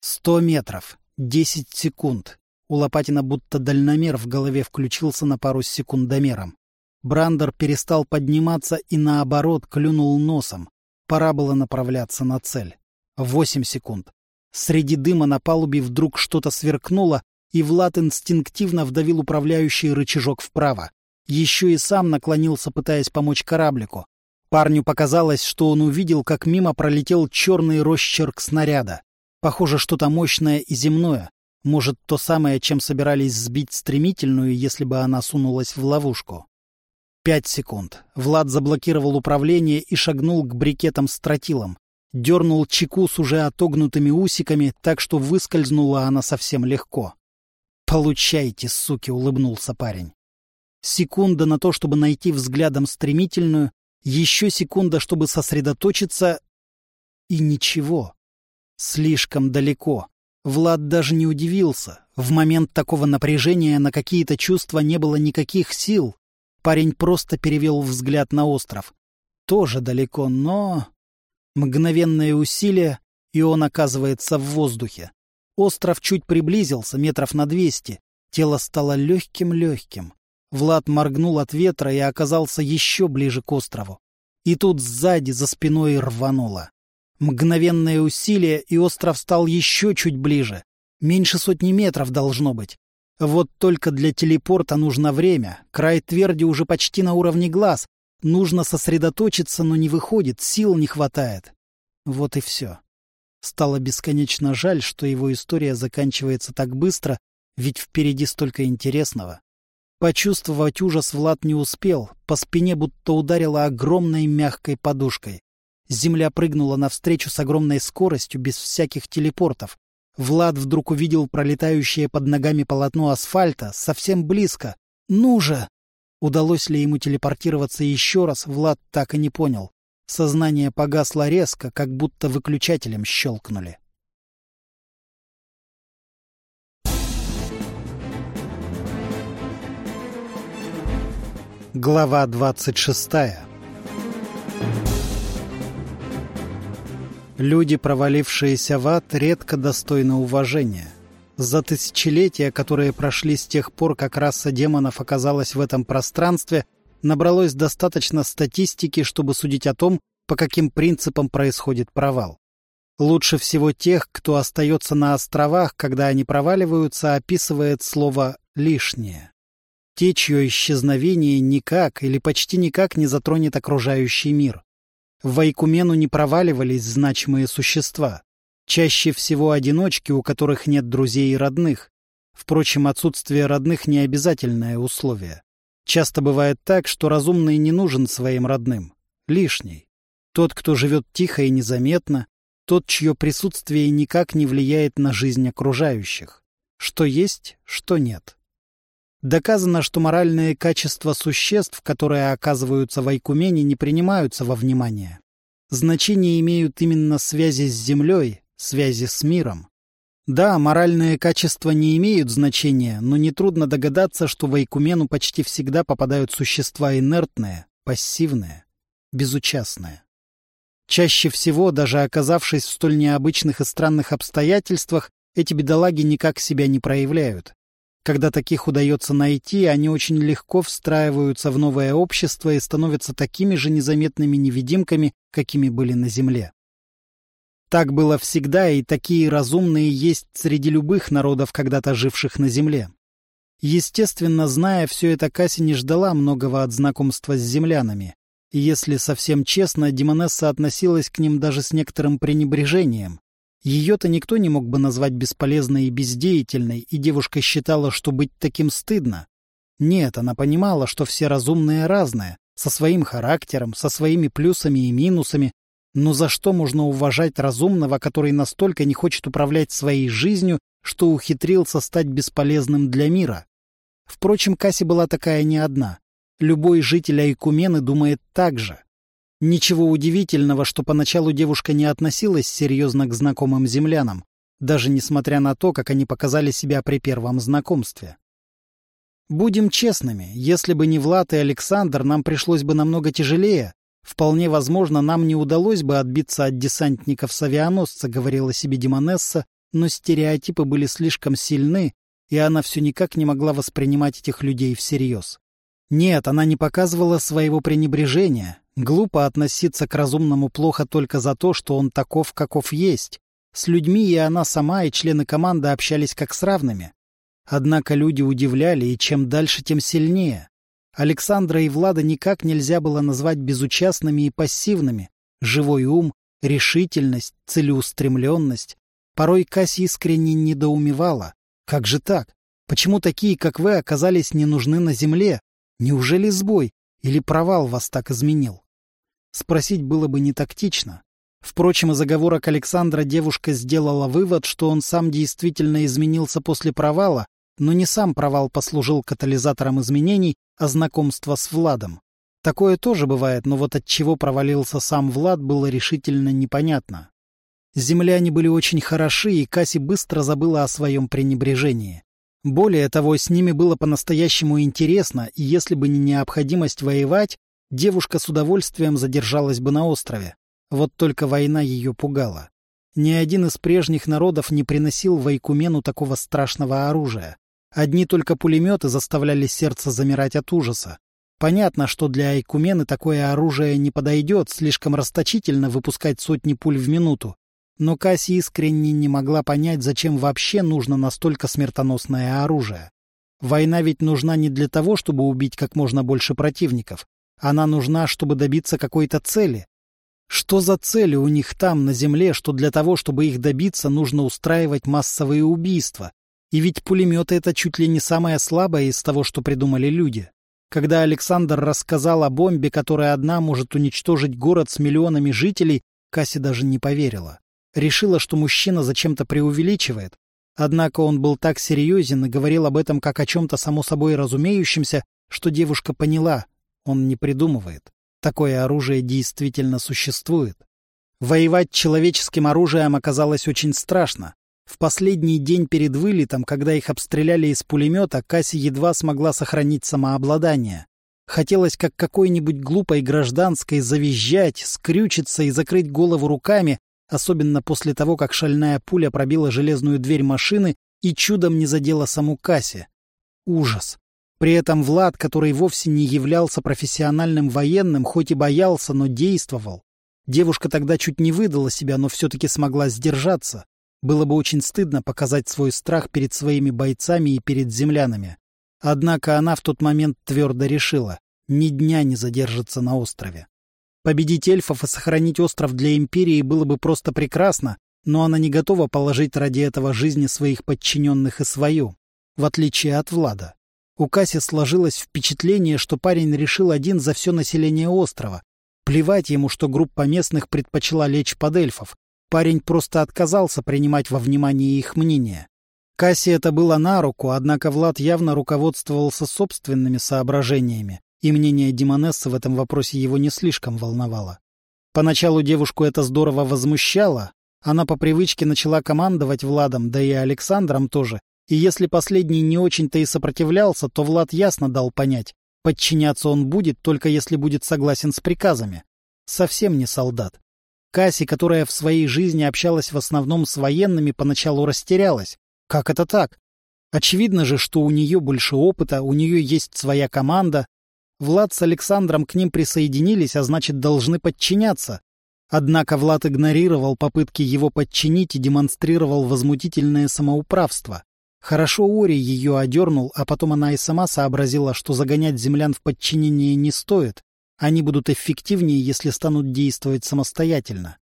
Сто метров. Десять секунд. У Лопатина будто дальномер в голове включился на пару с секундомером. Брандер перестал подниматься и, наоборот, клюнул носом. Пора было направляться на цель. Восемь секунд. Среди дыма на палубе вдруг что-то сверкнуло, и Влад инстинктивно вдавил управляющий рычажок вправо. Еще и сам наклонился, пытаясь помочь кораблику. Парню показалось, что он увидел, как мимо пролетел черный росчерк снаряда. Похоже, что-то мощное и земное. Может, то самое, чем собирались сбить стремительную, если бы она сунулась в ловушку. Пять секунд. Влад заблокировал управление и шагнул к брикетам с тротилом. Дернул чеку с уже отогнутыми усиками, так что выскользнула она совсем легко. «Получайте, суки!» — улыбнулся парень. Секунда на то, чтобы найти взглядом стремительную, еще секунда, чтобы сосредоточиться, и ничего. Слишком далеко. Влад даже не удивился. В момент такого напряжения на какие-то чувства не было никаких сил. Парень просто перевел взгляд на остров. Тоже далеко, но... Мгновенное усилие, и он оказывается в воздухе. Остров чуть приблизился, метров на двести. Тело стало легким-легким. Влад моргнул от ветра и оказался еще ближе к острову. И тут сзади, за спиной рвануло. Мгновенное усилие, и остров стал еще чуть ближе. Меньше сотни метров должно быть. Вот только для телепорта нужно время. Край тверди уже почти на уровне глаз. Нужно сосредоточиться, но не выходит, сил не хватает. Вот и все. Стало бесконечно жаль, что его история заканчивается так быстро, ведь впереди столько интересного. Почувствовать ужас Влад не успел, по спине будто ударило огромной мягкой подушкой. Земля прыгнула навстречу с огромной скоростью, без всяких телепортов. Влад вдруг увидел пролетающее под ногами полотно асфальта, совсем близко. «Ну же!» Удалось ли ему телепортироваться еще раз, Влад так и не понял. Сознание погасло резко, как будто выключателем щелкнули. Глава двадцать шестая Люди, провалившиеся в ад, редко достойны уважения. За тысячелетия, которые прошли с тех пор, как раса демонов оказалась в этом пространстве, набралось достаточно статистики, чтобы судить о том, по каким принципам происходит провал. Лучше всего тех, кто остается на островах, когда они проваливаются, описывает слово «лишнее». Те, чье исчезновение никак или почти никак не затронет окружающий мир. В Вайкумену не проваливались значимые существа. Чаще всего одиночки, у которых нет друзей и родных. Впрочем, отсутствие родных не обязательное условие. Часто бывает так, что разумный не нужен своим родным. Лишний. Тот, кто живет тихо и незаметно, тот, чье присутствие никак не влияет на жизнь окружающих. Что есть, что нет. Доказано, что моральные качества существ, которые оказываются в Айкумене, не принимаются во внимание. Значение имеют именно связи с Землей, связи с миром. Да, моральные качества не имеют значения, но нетрудно догадаться, что в Айкумену почти всегда попадают существа инертные, пассивные, безучастные. Чаще всего, даже оказавшись в столь необычных и странных обстоятельствах, эти бедолаги никак себя не проявляют. Когда таких удается найти, они очень легко встраиваются в новое общество и становятся такими же незаметными невидимками, какими были на Земле. Так было всегда, и такие разумные есть среди любых народов, когда-то живших на Земле. Естественно, зная все это, Касси не ждала многого от знакомства с землянами. И если совсем честно, Демонесса относилась к ним даже с некоторым пренебрежением. Ее-то никто не мог бы назвать бесполезной и бездеятельной, и девушка считала, что быть таким стыдно. Нет, она понимала, что все разумные разные, со своим характером, со своими плюсами и минусами, но за что можно уважать разумного, который настолько не хочет управлять своей жизнью, что ухитрился стать бесполезным для мира? Впрочем, Касси была такая не одна. Любой житель Айкумены думает так же. Ничего удивительного, что поначалу девушка не относилась серьезно к знакомым землянам, даже несмотря на то, как они показали себя при первом знакомстве. Будем честными, если бы не Влад и Александр, нам пришлось бы намного тяжелее. Вполне возможно, нам не удалось бы отбиться от десантников с авианосца, говорила себе Демонесса, но стереотипы были слишком сильны, и она все никак не могла воспринимать этих людей всерьез. Нет, она не показывала своего пренебрежения, Глупо относиться к разумному плохо только за то, что он таков, каков есть. С людьми и она сама, и члены команды общались как с равными. Однако люди удивляли, и чем дальше, тем сильнее. Александра и Влада никак нельзя было назвать безучастными и пассивными. Живой ум, решительность, целеустремленность. Порой Касси искренне недоумевала. Как же так? Почему такие, как вы, оказались не нужны на земле? Неужели сбой? Или провал вас так изменил? Спросить было бы не тактично. Впрочем, из оговорок Александра девушка сделала вывод, что он сам действительно изменился после провала, но не сам провал послужил катализатором изменений, а знакомство с Владом. Такое тоже бывает, но вот от чего провалился сам Влад, было решительно непонятно. Земляне были очень хороши, и Касси быстро забыла о своем пренебрежении. Более того, с ними было по-настоящему интересно, и если бы не необходимость воевать, девушка с удовольствием задержалась бы на острове. Вот только война ее пугала. Ни один из прежних народов не приносил в Айкумену такого страшного оружия. Одни только пулеметы заставляли сердце замирать от ужаса. Понятно, что для Айкумены такое оружие не подойдет, слишком расточительно выпускать сотни пуль в минуту. Но Касси искренне не могла понять, зачем вообще нужно настолько смертоносное оружие. Война ведь нужна не для того, чтобы убить как можно больше противников. Она нужна, чтобы добиться какой-то цели. Что за цели у них там, на земле, что для того, чтобы их добиться, нужно устраивать массовые убийства? И ведь пулеметы — это чуть ли не самое слабое из того, что придумали люди. Когда Александр рассказал о бомбе, которая одна может уничтожить город с миллионами жителей, Касси даже не поверила. Решила, что мужчина зачем-то преувеличивает. Однако он был так серьезен и говорил об этом как о чем-то само собой разумеющемся, что девушка поняла, он не придумывает. Такое оружие действительно существует. Воевать человеческим оружием оказалось очень страшно. В последний день перед вылетом, когда их обстреляли из пулемета, Касси едва смогла сохранить самообладание. Хотелось, как какой-нибудь глупой гражданской, завизжать, скрючиться и закрыть голову руками, особенно после того, как шальная пуля пробила железную дверь машины и чудом не задела саму Касси. Ужас. При этом Влад, который вовсе не являлся профессиональным военным, хоть и боялся, но действовал. Девушка тогда чуть не выдала себя, но все-таки смогла сдержаться. Было бы очень стыдно показать свой страх перед своими бойцами и перед землянами. Однако она в тот момент твердо решила — ни дня не задержится на острове. Победить эльфов и сохранить остров для Империи было бы просто прекрасно, но она не готова положить ради этого жизни своих подчиненных и свою, в отличие от Влада. У Касси сложилось впечатление, что парень решил один за все население острова. Плевать ему, что группа местных предпочла лечь под эльфов. Парень просто отказался принимать во внимание их мнение. Кассе это было на руку, однако Влад явно руководствовался собственными соображениями и мнение Димонессы в этом вопросе его не слишком волновало. Поначалу девушку это здорово возмущало, она по привычке начала командовать Владом, да и Александром тоже, и если последний не очень-то и сопротивлялся, то Влад ясно дал понять, подчиняться он будет, только если будет согласен с приказами. Совсем не солдат. Касси, которая в своей жизни общалась в основном с военными, поначалу растерялась. Как это так? Очевидно же, что у нее больше опыта, у нее есть своя команда, Влад с Александром к ним присоединились, а значит, должны подчиняться. Однако Влад игнорировал попытки его подчинить и демонстрировал возмутительное самоуправство. Хорошо Ори ее одернул, а потом она и сама сообразила, что загонять землян в подчинение не стоит. Они будут эффективнее, если станут действовать самостоятельно.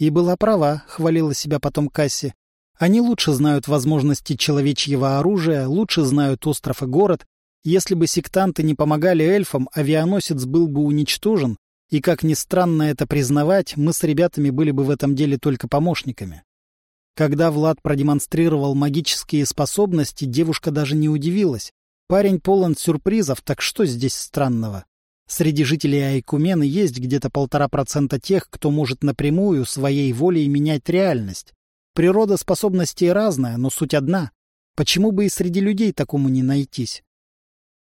И была права, хвалила себя потом Касси. Они лучше знают возможности человечьего оружия, лучше знают остров и город, если бы сектанты не помогали эльфам, авианосец был бы уничтожен, и, как ни странно это признавать, мы с ребятами были бы в этом деле только помощниками. Когда Влад продемонстрировал магические способности, девушка даже не удивилась. Парень полон сюрпризов, так что здесь странного? Среди жителей Айкумены есть где-то полтора процента тех, кто может напрямую, своей волей менять реальность. Природа способностей разная, но суть одна. Почему бы и среди людей такому не найтись?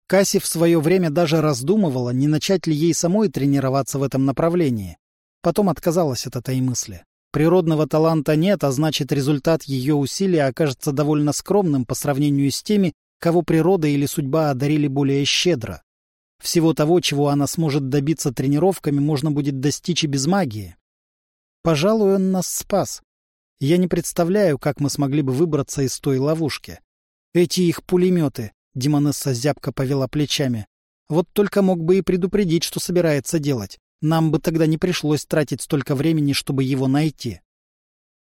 Касси в свое время даже раздумывала, не начать ли ей самой тренироваться в этом направлении. Потом отказалась от этой мысли. Природного таланта нет, а значит, результат ее усилий окажется довольно скромным по сравнению с теми, кого природа или судьба одарили более щедро. Всего того, чего она сможет добиться тренировками, можно будет достичь и без магии. Пожалуй, он нас спас. Я не представляю, как мы смогли бы выбраться из той ловушки. Эти их пулеметы. Демонесса зябко повела плечами. Вот только мог бы и предупредить, что собирается делать. Нам бы тогда не пришлось тратить столько времени, чтобы его найти.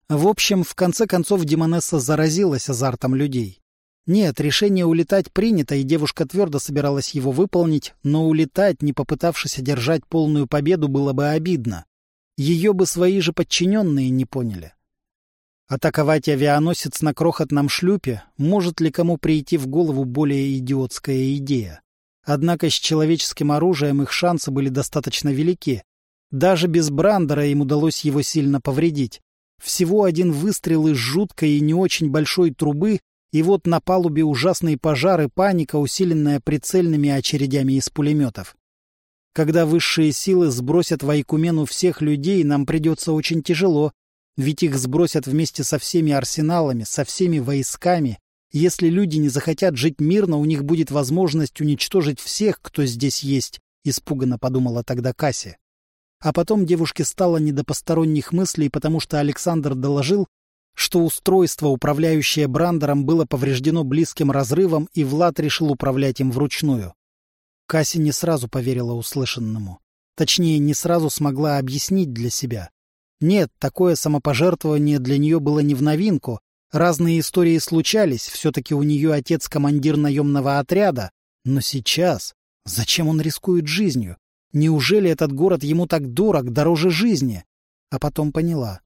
В общем, в конце концов Демонесса заразилась азартом людей. Нет, решение улетать принято, и девушка твердо собиралась его выполнить, но улетать, не попытавшись одержать полную победу, было бы обидно. Ее бы свои же подчиненные не поняли. Атаковать авианосец на крохотном шлюпе может ли кому прийти в голову более идиотская идея? Однако с человеческим оружием их шансы были достаточно велики. Даже без Брандера им удалось его сильно повредить. Всего один выстрел из жуткой и не очень большой трубы, и вот на палубе ужасные пожары, паника, усиленная прицельными очередями из пулеметов. Когда высшие силы сбросят в Айкумену всех людей, нам придется очень тяжело, ведь их сбросят вместе со всеми арсеналами, со всеми войсками. Если люди не захотят жить мирно, у них будет возможность уничтожить всех, кто здесь есть, — испуганно подумала тогда Касси. А потом девушке стало не до посторонних мыслей, потому что Александр доложил, что устройство, управляющее Брандером, было повреждено близким разрывом, и Влад решил управлять им вручную. Касси не сразу поверила услышанному. Точнее, не сразу смогла объяснить для себя. Нет, такое самопожертвование для нее было не в новинку. Разные истории случались, все-таки у нее отец командир наемного отряда. Но сейчас... Зачем он рискует жизнью? Неужели этот город ему так дорог, дороже жизни? А потом поняла.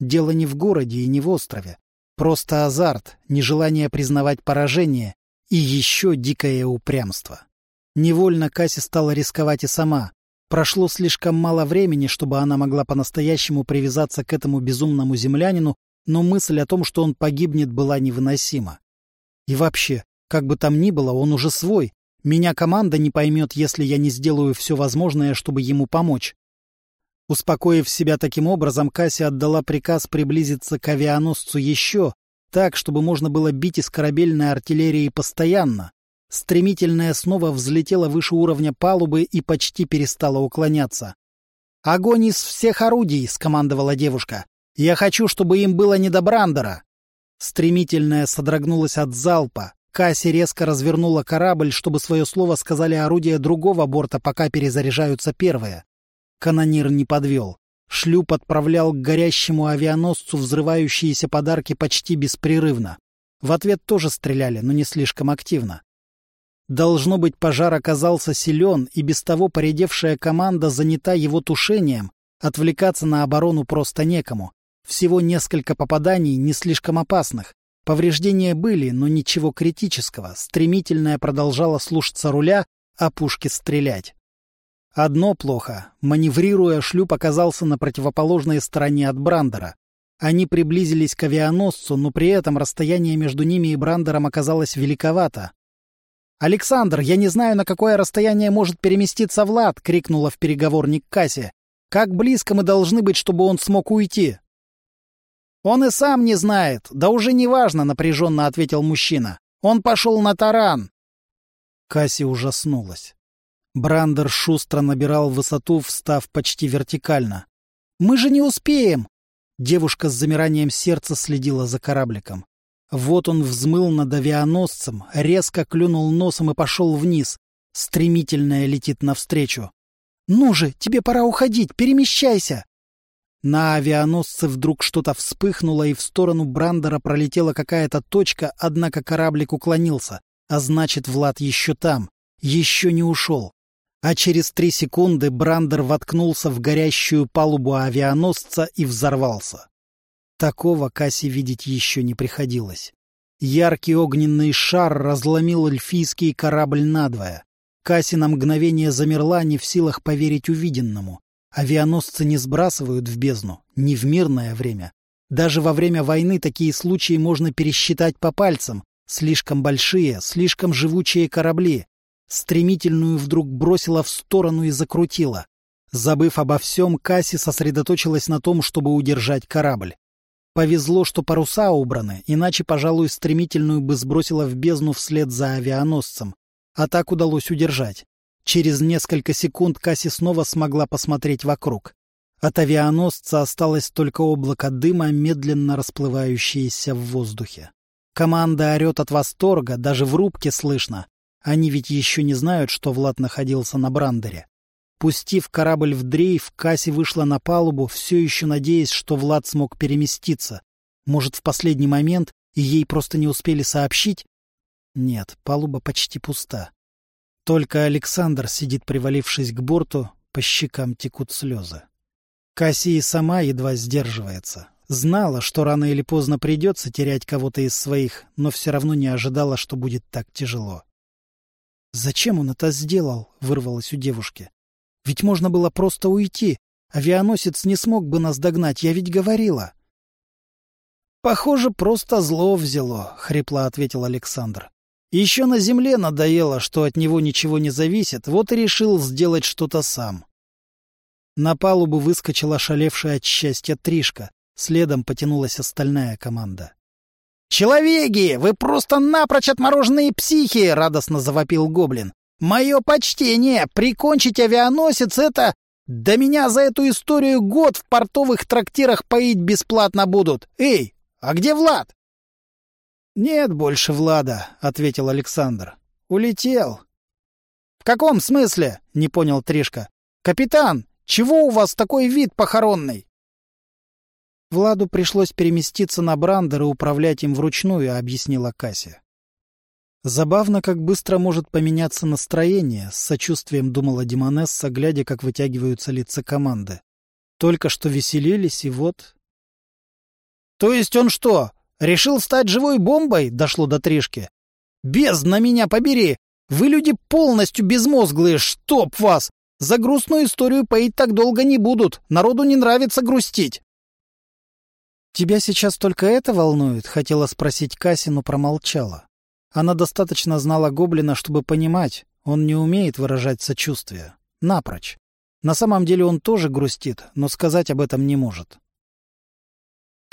Дело не в городе и не в острове. Просто азарт, нежелание признавать поражение и еще дикое упрямство. Невольно Касси стала рисковать и сама. Прошло слишком мало времени, чтобы она могла по-настоящему привязаться к этому безумному землянину, но мысль о том, что он погибнет, была невыносима. И вообще, как бы там ни было, он уже свой. Меня команда не поймет, если я не сделаю все возможное, чтобы ему помочь. Успокоив себя таким образом, Касси отдала приказ приблизиться к авианосцу еще, так, чтобы можно было бить из корабельной артиллерии постоянно. Стремительная снова взлетела выше уровня палубы и почти перестала уклоняться. «Огонь из всех орудий!» — скомандовала девушка. «Я хочу, чтобы им было не до Брандера!» Стремительная содрогнулась от залпа. Касси резко развернула корабль, чтобы свое слово сказали орудия другого борта, пока перезаряжаются первые. Канонир не подвел. Шлюп отправлял к горящему авианосцу взрывающиеся подарки почти беспрерывно. В ответ тоже стреляли, но не слишком активно. Должно быть, пожар оказался силен, и без того поредевшая команда занята его тушением, отвлекаться на оборону просто некому. Всего несколько попаданий, не слишком опасных. Повреждения были, но ничего критического. Стремительная продолжала слушаться руля, а пушки стрелять. Одно плохо. Маневрируя, шлюп оказался на противоположной стороне от Брандера. Они приблизились к авианосцу, но при этом расстояние между ними и Брандером оказалось великовато. «Александр, я не знаю, на какое расстояние может переместиться Влад!» — крикнула в переговорник Касси. «Как близко мы должны быть, чтобы он смог уйти?» «Он и сам не знает. Да уже не важно», — напряженно ответил мужчина. «Он пошел на таран». Касси ужаснулась. Брандер шустро набирал высоту, встав почти вертикально. «Мы же не успеем!» Девушка с замиранием сердца следила за корабликом. Вот он взмыл над авианосцем, резко клюнул носом и пошел вниз. Стремительная летит навстречу. «Ну же, тебе пора уходить, перемещайся!» На авианосце вдруг что-то вспыхнуло, и в сторону Брандера пролетела какая-то точка, однако кораблик уклонился. А значит, Влад еще там, еще не ушел а через три секунды Брандер воткнулся в горящую палубу авианосца и взорвался. Такого Касси видеть еще не приходилось. Яркий огненный шар разломил эльфийский корабль надвое. Касси на мгновение замерла, не в силах поверить увиденному. Авианосцы не сбрасывают в бездну, не в мирное время. Даже во время войны такие случаи можно пересчитать по пальцам. Слишком большие, слишком живучие корабли. Стремительную вдруг бросила в сторону и закрутила. Забыв обо всем, Касси сосредоточилась на том, чтобы удержать корабль. Повезло, что паруса убраны, иначе, пожалуй, стремительную бы сбросила в бездну вслед за авианосцем. А так удалось удержать. Через несколько секунд Касси снова смогла посмотреть вокруг. От авианосца осталось только облако дыма, медленно расплывающееся в воздухе. Команда орет от восторга, даже в рубке слышно. Они ведь еще не знают, что Влад находился на Брандере. Пустив корабль в дрейф, Касси вышла на палубу, все еще надеясь, что Влад смог переместиться. Может, в последний момент и ей просто не успели сообщить? Нет, палуба почти пуста. Только Александр сидит, привалившись к борту, по щекам текут слезы. Кассия сама едва сдерживается. Знала, что рано или поздно придется терять кого-то из своих, но все равно не ожидала, что будет так тяжело. «Зачем он это сделал?» — вырвалось у девушки. «Ведь можно было просто уйти. Авианосец не смог бы нас догнать, я ведь говорила». «Похоже, просто зло взяло», — хрипло ответил Александр. «Еще на земле надоело, что от него ничего не зависит, вот и решил сделать что-то сам». На палубу выскочила шалевшая от счастья Тришка. Следом потянулась остальная команда. «Человеки, вы просто напрочь отмороженные психи!» — радостно завопил гоблин. «Мое почтение! Прикончить авианосец — это... Да меня за эту историю год в портовых трактирах поить бесплатно будут! Эй, а где Влад?» «Нет больше Влада», — ответил Александр. «Улетел». «В каком смысле?» — не понял Тришка. «Капитан, чего у вас такой вид похоронный?» Владу пришлось переместиться на Брандер и управлять им вручную, объяснила Кася. Забавно, как быстро может поменяться настроение, с сочувствием думала Димонесса, глядя, как вытягиваются лица команды. Только что веселились, и вот... — То есть он что, Решил стать живой бомбой?» — дошло до Тришки. «Бездна меня побери! Вы люди полностью безмозглые, чтоб вас! За грустную историю поить так долго не будут, народу не нравится грустить!» «Тебя сейчас только это волнует?» — хотела спросить Касси, но промолчала. Она достаточно знала Гоблина, чтобы понимать, он не умеет выражать сочувствие. Напрочь. На самом деле он тоже грустит, но сказать об этом не может.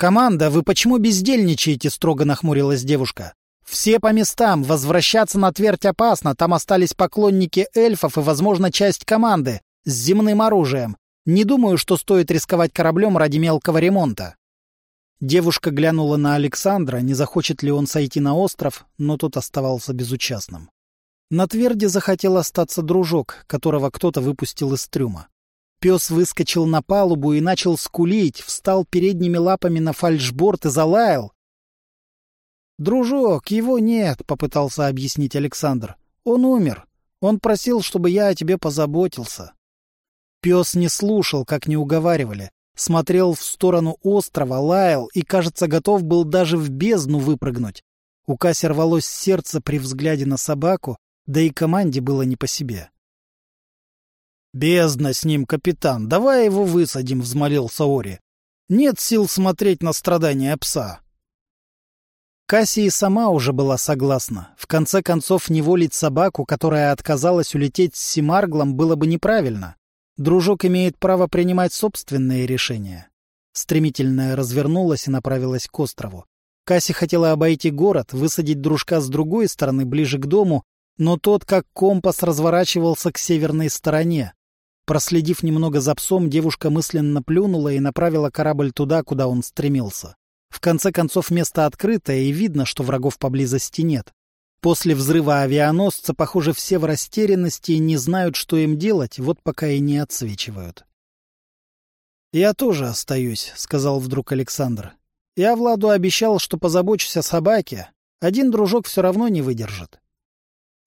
«Команда, вы почему бездельничаете?» — строго нахмурилась девушка. «Все по местам. Возвращаться на твердь опасно. Там остались поклонники эльфов и, возможно, часть команды с земным оружием. Не думаю, что стоит рисковать кораблем ради мелкого ремонта». Девушка глянула на Александра, не захочет ли он сойти на остров, но тот оставался безучастным. На тверде захотел остаться дружок, которого кто-то выпустил из трюма. Пес выскочил на палубу и начал скулить, встал передними лапами на фальшборд и залаял. «Дружок, его нет», — попытался объяснить Александр. «Он умер. Он просил, чтобы я о тебе позаботился». Пес не слушал, как не уговаривали смотрел в сторону острова, лаял и, кажется, готов был даже в бездну выпрыгнуть. У Каси рвалось сердце при взгляде на собаку, да и команде было не по себе. «Бездна с ним, капитан, давай его высадим», — взмолился Ори. «Нет сил смотреть на страдания пса». Кассия сама уже была согласна. В конце концов, неволить собаку, которая отказалась улететь с Симарглом, было бы неправильно. Дружок имеет право принимать собственные решения. Стремительно развернулась и направилась к острову. Касси хотела обойти город, высадить дружка с другой стороны, ближе к дому, но тот, как компас, разворачивался к северной стороне. Проследив немного за псом, девушка мысленно плюнула и направила корабль туда, куда он стремился. В конце концов, место открытое, и видно, что врагов поблизости нет. После взрыва авианосца, похоже, все в растерянности и не знают, что им делать, вот пока и не отсвечивают. «Я тоже остаюсь», — сказал вдруг Александр. «Я Владу обещал, что позабочусь о собаке. Один дружок все равно не выдержит».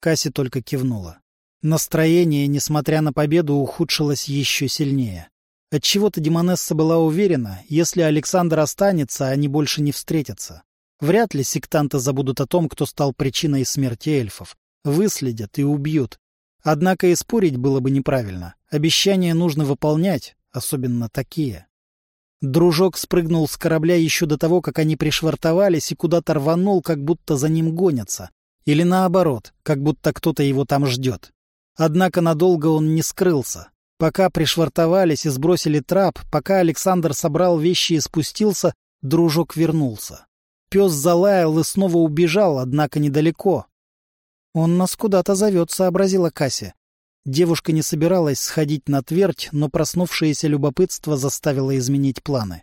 Касси только кивнула. Настроение, несмотря на победу, ухудшилось еще сильнее. Отчего-то Демонесса была уверена, если Александр останется, они больше не встретятся. Вряд ли сектанты забудут о том, кто стал причиной смерти эльфов. Выследят и убьют. Однако и спорить было бы неправильно. Обещания нужно выполнять, особенно такие. Дружок спрыгнул с корабля еще до того, как они пришвартовались, и куда-то рванул, как будто за ним гонятся. Или наоборот, как будто кто-то его там ждет. Однако надолго он не скрылся. Пока пришвартовались и сбросили трап, пока Александр собрал вещи и спустился, дружок вернулся. Пес залаял и снова убежал, однако недалеко. «Он нас куда-то зовет», — сообразила Кася. Девушка не собиралась сходить на твердь, но проснувшееся любопытство заставило изменить планы.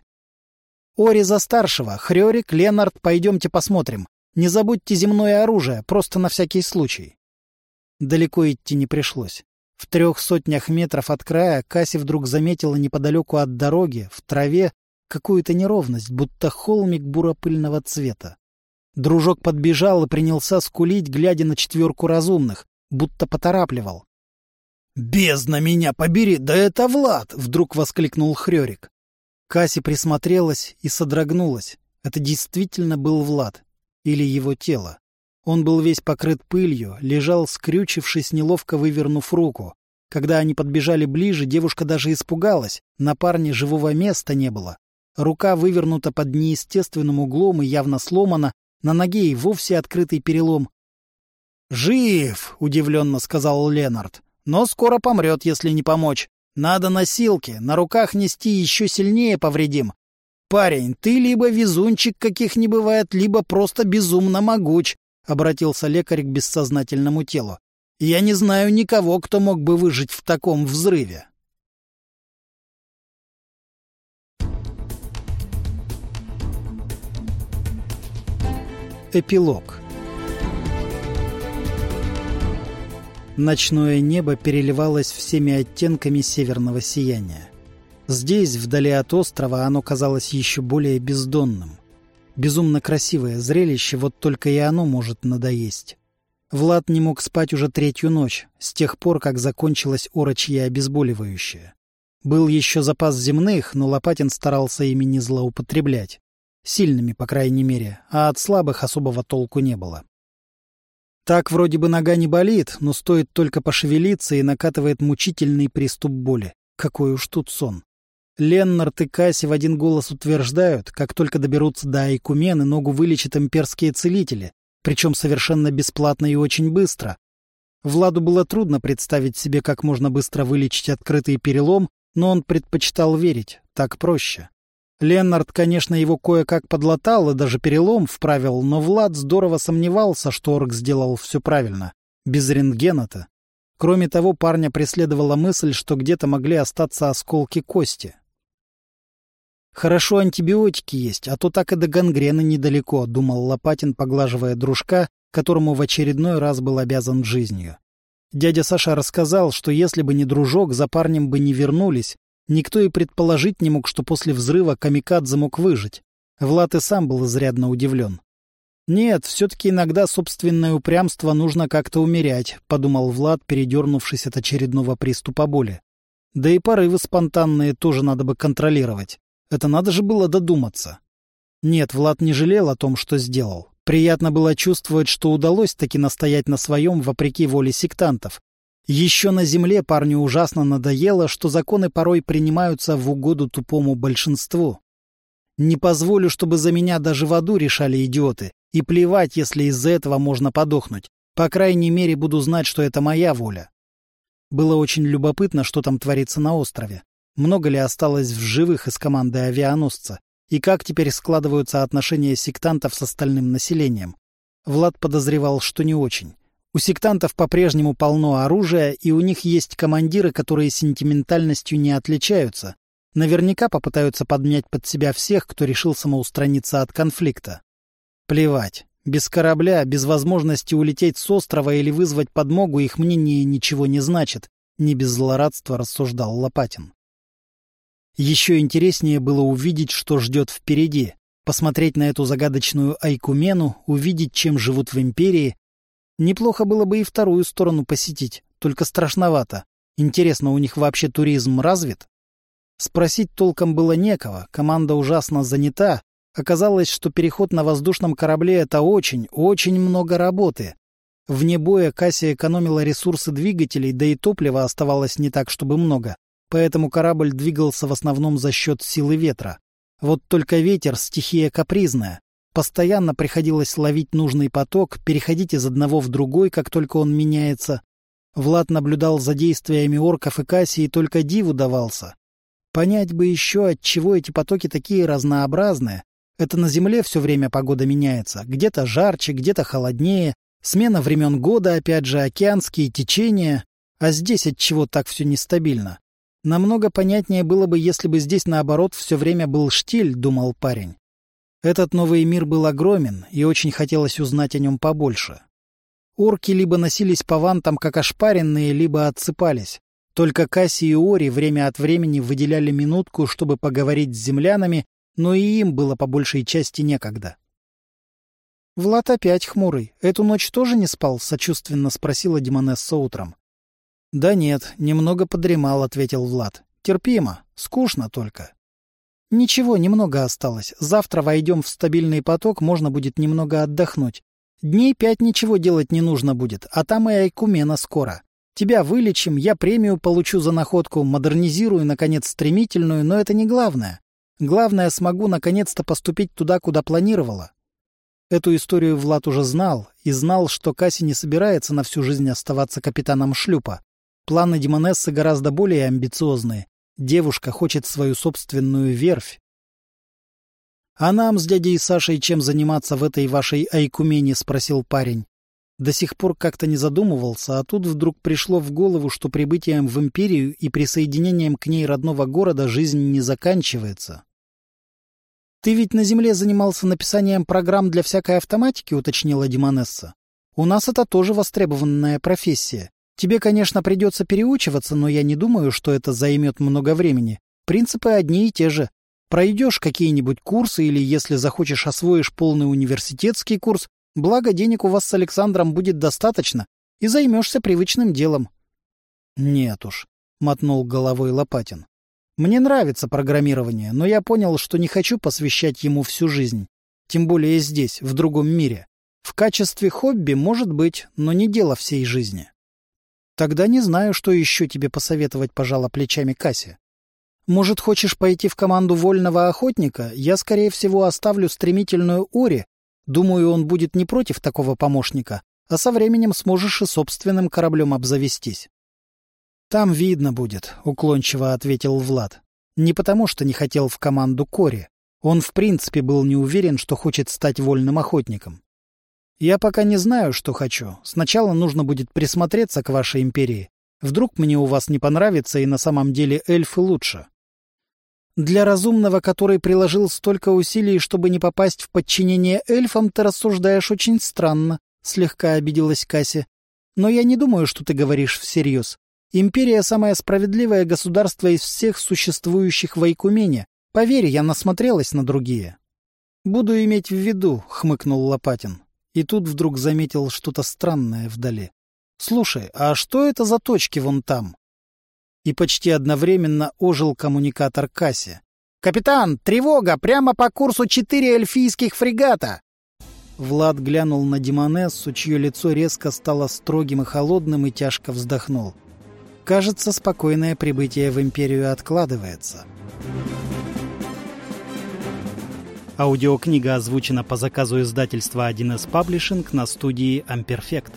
«Ори за старшего! Хрёрик, Ленард, пойдемте посмотрим. Не забудьте земное оружие, просто на всякий случай». Далеко идти не пришлось. В трех сотнях метров от края Касси вдруг заметила неподалеку от дороги, в траве, какую-то неровность, будто холмик буропыльного цвета. Дружок подбежал и принялся скулить, глядя на четверку разумных, будто поторапливал. «Бездна меня побери! Да это Влад!» — вдруг воскликнул Хрёрик. Касси присмотрелась и содрогнулась. Это действительно был Влад. Или его тело. Он был весь покрыт пылью, лежал, скрючившись, неловко вывернув руку. Когда они подбежали ближе, девушка даже испугалась. На парне живого места не было. Рука вывернута под неестественным углом и явно сломана, на ноге и вовсе открытый перелом. «Жив!» — удивленно сказал Ленард. «Но скоро помрет, если не помочь. Надо носилки, на руках нести еще сильнее повредим. Парень, ты либо везунчик, каких не бывает, либо просто безумно могуч», — обратился лекарь к бессознательному телу. «Я не знаю никого, кто мог бы выжить в таком взрыве». Эпилог Ночное небо переливалось всеми оттенками северного сияния. Здесь, вдали от острова, оно казалось еще более бездонным. Безумно красивое зрелище, вот только и оно может надоесть. Влад не мог спать уже третью ночь, с тех пор, как закончилось орочье обезболивающее. Был еще запас земных, но Лопатин старался ими не злоупотреблять. Сильными, по крайней мере, а от слабых особого толку не было. Так вроде бы нога не болит, но стоит только пошевелиться и накатывает мучительный приступ боли. Какой уж тут сон. Леннард и Касси в один голос утверждают, как только доберутся до Айкумены, ногу вылечат имперские целители, причем совершенно бесплатно и очень быстро. Владу было трудно представить себе, как можно быстро вылечить открытый перелом, но он предпочитал верить, так проще. Леннард, конечно, его кое-как подлатал и даже перелом вправил, но Влад здорово сомневался, что Орк сделал все правильно. Без рентгена-то. Кроме того, парня преследовала мысль, что где-то могли остаться осколки кости. «Хорошо антибиотики есть, а то так и до гангрены недалеко», — думал Лопатин, поглаживая дружка, которому в очередной раз был обязан жизнью. Дядя Саша рассказал, что если бы не дружок, за парнем бы не вернулись. Никто и предположить не мог, что после взрыва Камикадзе мог выжить. Влад и сам был изрядно удивлен. «Нет, все-таки иногда собственное упрямство нужно как-то умерять», — подумал Влад, передернувшись от очередного приступа боли. «Да и порывы спонтанные тоже надо бы контролировать. Это надо же было додуматься. Нет, Влад не жалел о том, что сделал. Приятно было чувствовать, что удалось таки настоять на своем вопреки воле сектантов. Еще на земле парню ужасно надоело, что законы порой принимаются в угоду тупому большинству. Не позволю, чтобы за меня даже в аду решали идиоты. И плевать, если из-за этого можно подохнуть. По крайней мере, буду знать, что это моя воля. Было очень любопытно, что там творится на острове. Много ли осталось в живых из команды авианосца? И как теперь складываются отношения сектантов с остальным населением? Влад подозревал, что не очень. У сектантов по-прежнему полно оружия, и у них есть командиры, которые сентиментальностью не отличаются. Наверняка попытаются подмять под себя всех, кто решил самоустраниться от конфликта. Плевать. Без корабля, без возможности улететь с острова или вызвать подмогу их мнение ничего не значит, не без злорадства рассуждал Лопатин. Еще интереснее было увидеть, что ждет впереди, посмотреть на эту загадочную Айкумену, увидеть, чем живут в Империи. Неплохо было бы и вторую сторону посетить, только страшновато. Интересно, у них вообще туризм развит? Спросить толком было некого, команда ужасно занята. Оказалось, что переход на воздушном корабле — это очень, очень много работы. Вне боя Кассия экономила ресурсы двигателей, да и топлива оставалось не так, чтобы много поэтому корабль двигался в основном за счет силы ветра. Вот только ветер — стихия капризная. Постоянно приходилось ловить нужный поток, переходить из одного в другой, как только он меняется. Влад наблюдал за действиями орков и Кассии и только диву давался. Понять бы еще, от чего эти потоки такие разнообразные. Это на Земле все время погода меняется. Где-то жарче, где-то холоднее. Смена времен года, опять же, океанские течения. А здесь от чего так все нестабильно? Намного понятнее было бы, если бы здесь, наоборот, все время был штиль, думал парень. Этот новый мир был огромен, и очень хотелось узнать о нем побольше. Орки либо носились по вантам, как ошпаренные, либо отсыпались. Только Касси и Ори время от времени выделяли минутку, чтобы поговорить с землянами, но и им было по большей части некогда. «Влад опять хмурый. Эту ночь тоже не спал?» — сочувственно спросила Демонесса утром. «Да нет, немного подремал», — ответил Влад. «Терпимо. Скучно только». «Ничего, немного осталось. Завтра войдем в стабильный поток, можно будет немного отдохнуть. Дней пять ничего делать не нужно будет, а там и Айкумена скоро. Тебя вылечим, я премию получу за находку, модернизирую, наконец, стремительную, но это не главное. Главное, смогу наконец-то поступить туда, куда планировала». Эту историю Влад уже знал, и знал, что Касси не собирается на всю жизнь оставаться капитаном шлюпа. Планы Демонессы гораздо более амбициозные. Девушка хочет свою собственную верфь. — А нам с дядей Сашей чем заниматься в этой вашей Айкумене? — спросил парень. До сих пор как-то не задумывался, а тут вдруг пришло в голову, что прибытием в Империю и присоединением к ней родного города жизнь не заканчивается. — Ты ведь на Земле занимался написанием программ для всякой автоматики, — уточнила Демонесса. — У нас это тоже востребованная профессия. Тебе, конечно, придется переучиваться, но я не думаю, что это займет много времени. Принципы одни и те же. Пройдешь какие-нибудь курсы или, если захочешь, освоишь полный университетский курс, благо денег у вас с Александром будет достаточно, и займешься привычным делом. — Нет уж, — мотнул головой Лопатин. Мне нравится программирование, но я понял, что не хочу посвящать ему всю жизнь. Тем более здесь, в другом мире. В качестве хобби, может быть, но не дело всей жизни. Тогда не знаю, что еще тебе посоветовать, пожала плечами Касси. Может, хочешь пойти в команду вольного охотника? Я, скорее всего, оставлю стремительную Ори. Думаю, он будет не против такого помощника, а со временем сможешь и собственным кораблем обзавестись. «Там видно будет», — уклончиво ответил Влад. «Не потому, что не хотел в команду Кори. Он в принципе был не уверен, что хочет стать вольным охотником. Я пока не знаю, что хочу. Сначала нужно будет присмотреться к вашей империи. Вдруг мне у вас не понравится, и на самом деле эльфы лучше. Для разумного, который приложил столько усилий, чтобы не попасть в подчинение эльфам, ты рассуждаешь очень странно, — слегка обиделась Касси. Но я не думаю, что ты говоришь всерьез. Империя — самое справедливое государство из всех существующих в Айкумене. Поверь, я насмотрелась на другие. — Буду иметь в виду, — хмыкнул Лопатин. И тут вдруг заметил что-то странное вдали. — Слушай, а что это за точки вон там? И почти одновременно ожил коммуникатор Касси. «Капитан, тревога! Прямо по курсу четыре эльфийских фрегата!» Влад глянул на Димонессу, чье лицо резко стало строгим и холодным, и тяжко вздохнул. Кажется, спокойное прибытие в Империю откладывается. Аудиокнига озвучена по заказу издательства 1С Паблишинг на студии Amperfect.